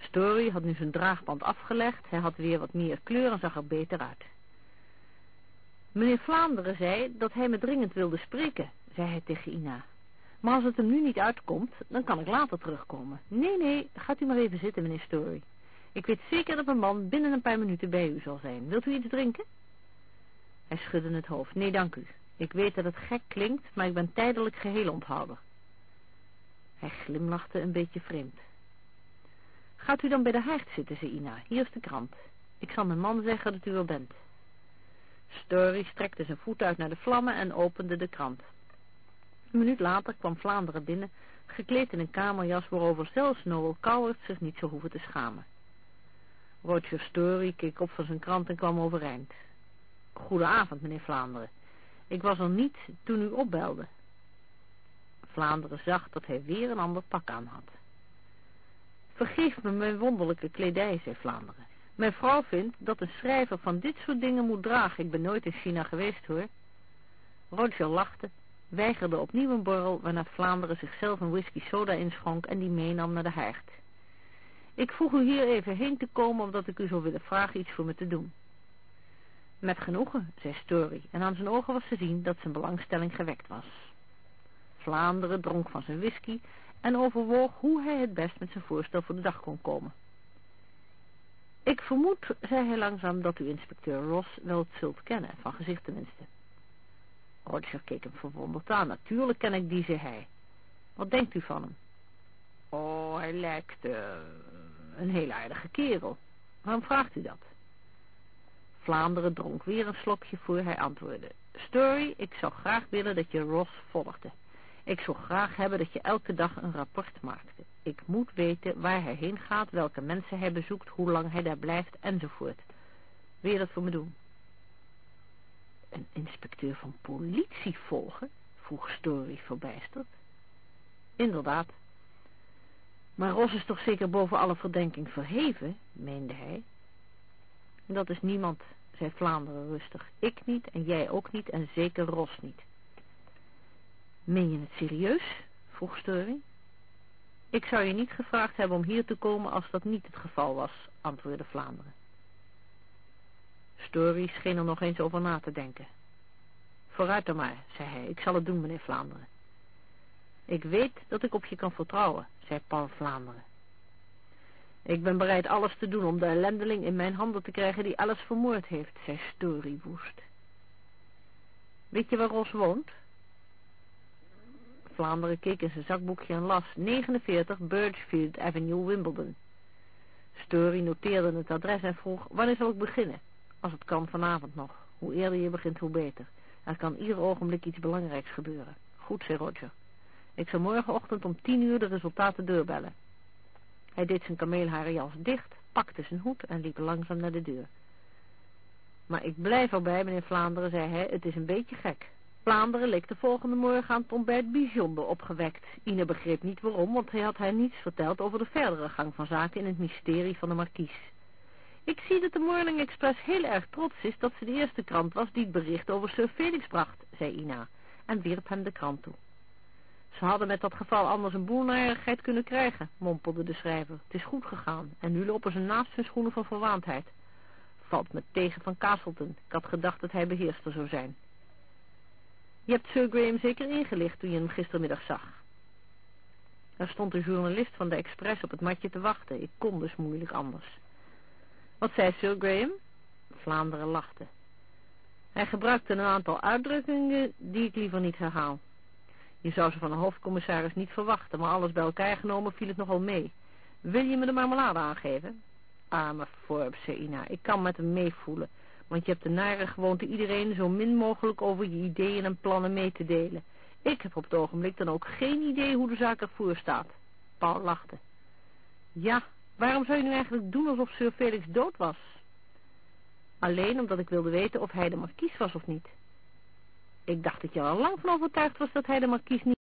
Story had nu zijn draagband afgelegd, hij had weer wat meer kleur en zag er beter uit. Meneer Vlaanderen zei dat hij me dringend wilde spreken, zei hij tegen Ina. Maar als het hem nu niet uitkomt, dan kan ik later terugkomen. Nee, nee, gaat u maar even zitten, meneer Story. Ik weet zeker dat mijn man binnen een paar minuten bij u zal zijn. Wilt u iets drinken? Hij schudde het hoofd. Nee, dank u. Ik weet dat het gek klinkt, maar ik ben tijdelijk geheel onthouden. Hij glimlachte een beetje vreemd. Gaat u dan bij de haard zitten, zei Ina. Hier is de krant. Ik zal mijn man zeggen dat u er bent. Story strekte zijn voet uit naar de vlammen en opende de krant. Een minuut later kwam Vlaanderen binnen, gekleed in een kamerjas waarover zelfs Noel Coward zich niet zou hoeven te schamen. Roger Story keek op van zijn krant en kwam overeind. Goedenavond, meneer Vlaanderen. Ik was er niet toen u opbelde. Vlaanderen zag dat hij weer een ander pak aan had. Vergeef me mijn wonderlijke kledij, zei Vlaanderen. Mijn vrouw vindt dat een schrijver van dit soort dingen moet dragen. Ik ben nooit in China geweest, hoor. Roger lachte, weigerde opnieuw een borrel, waarna Vlaanderen zichzelf een whisky soda inschonk en die meenam naar de haard. Ik vroeg u hier even heen te komen, omdat ik u zou willen vragen iets voor me te doen. Met genoegen, zei Story, en aan zijn ogen was te zien dat zijn belangstelling gewekt was. Vlaanderen dronk van zijn whisky en overwoog hoe hij het best met zijn voorstel voor de dag kon komen. Ik vermoed, zei hij langzaam, dat u inspecteur Ross wel zult kennen, van gezicht tenminste. Roger keek hem verwonderd aan. Natuurlijk ken ik die, zei hij. Wat denkt u van hem? Oh, hij lijkt uh, een heel aardige kerel. Waarom vraagt u dat? Vlaanderen dronk weer een slokje voor hij antwoordde. Story, ik zou graag willen dat je Ross volgde. Ik zou graag hebben dat je elke dag een rapport maakte. Ik moet weten waar hij heen gaat, welke mensen hij bezoekt, hoe lang hij daar blijft, enzovoort. Wil je dat voor me doen? Een inspecteur van politie volgen? vroeg Story verbijsterd. Inderdaad. Maar Ros is toch zeker boven alle verdenking verheven, meende hij. Dat is niemand, zei Vlaanderen rustig. Ik niet en jij ook niet en zeker Ros niet. Meen je het serieus? vroeg Story. Ik zou je niet gevraagd hebben om hier te komen als dat niet het geval was, antwoordde Vlaanderen. Story scheen er nog eens over na te denken. Vooruit dan maar, zei hij, ik zal het doen, meneer Vlaanderen. Ik weet dat ik op je kan vertrouwen, zei Paul Vlaanderen. Ik ben bereid alles te doen om de ellendeling in mijn handen te krijgen die alles vermoord heeft, zei Story woest. Weet je waar Ros woont? Vlaanderen keek in zijn zakboekje en las 49 Birchfield Avenue, Wimbledon. Story noteerde het adres en vroeg, wanneer zal ik beginnen? Als het kan vanavond nog. Hoe eerder je begint, hoe beter. Er kan ieder ogenblik iets belangrijks gebeuren. Goed, zei Roger. Ik zal morgenochtend om tien uur de resultaten deurbellen. Hij deed zijn kameelharen jas dicht, pakte zijn hoed en liep langzaam naar de deur. Maar ik blijf erbij, meneer Vlaanderen, zei hij, het is een beetje gek. Vlaanderen leek de volgende morgen aan het ontbijt bijzonder opgewekt. Ine begreep niet waarom, want hij had haar niets verteld over de verdere gang van zaken in het mysterie van de markies. Ik zie dat de Morning Express heel erg trots is dat ze de eerste krant was die het bericht over Sir Felix bracht, zei Ina, en wierp hem de krant toe. Ze hadden met dat geval anders een boelnarigheid kunnen krijgen, mompelde de schrijver. Het is goed gegaan en nu lopen ze naast hun schoenen van verwaandheid. Valt me tegen van Castleton. Ik had gedacht dat hij beheerster zou zijn. Je hebt Sir Graham zeker ingelicht toen je hem gistermiddag zag. Er stond een journalist van de Express op het matje te wachten. Ik kon dus moeilijk anders. Wat zei Sir Graham? Vlaanderen lachte. Hij gebruikte een aantal uitdrukkingen die ik liever niet herhaal. Je zou ze van een hoofdcommissaris niet verwachten, maar alles bij elkaar genomen viel het nogal mee. Wil je me de marmelade aangeven? Arme Forbes, zei Ina, ik kan met hem meevoelen, want je hebt de nare gewoonte iedereen zo min mogelijk over je ideeën en plannen mee te delen. Ik heb op het ogenblik dan ook geen idee hoe de zaak ervoor staat. Paul lachte. Ja, waarom zou je nu eigenlijk doen alsof Sir Felix dood was? Alleen omdat ik wilde weten of hij de markies was of niet. Ik dacht dat je al lang van overtuigd was dat hij de markies niet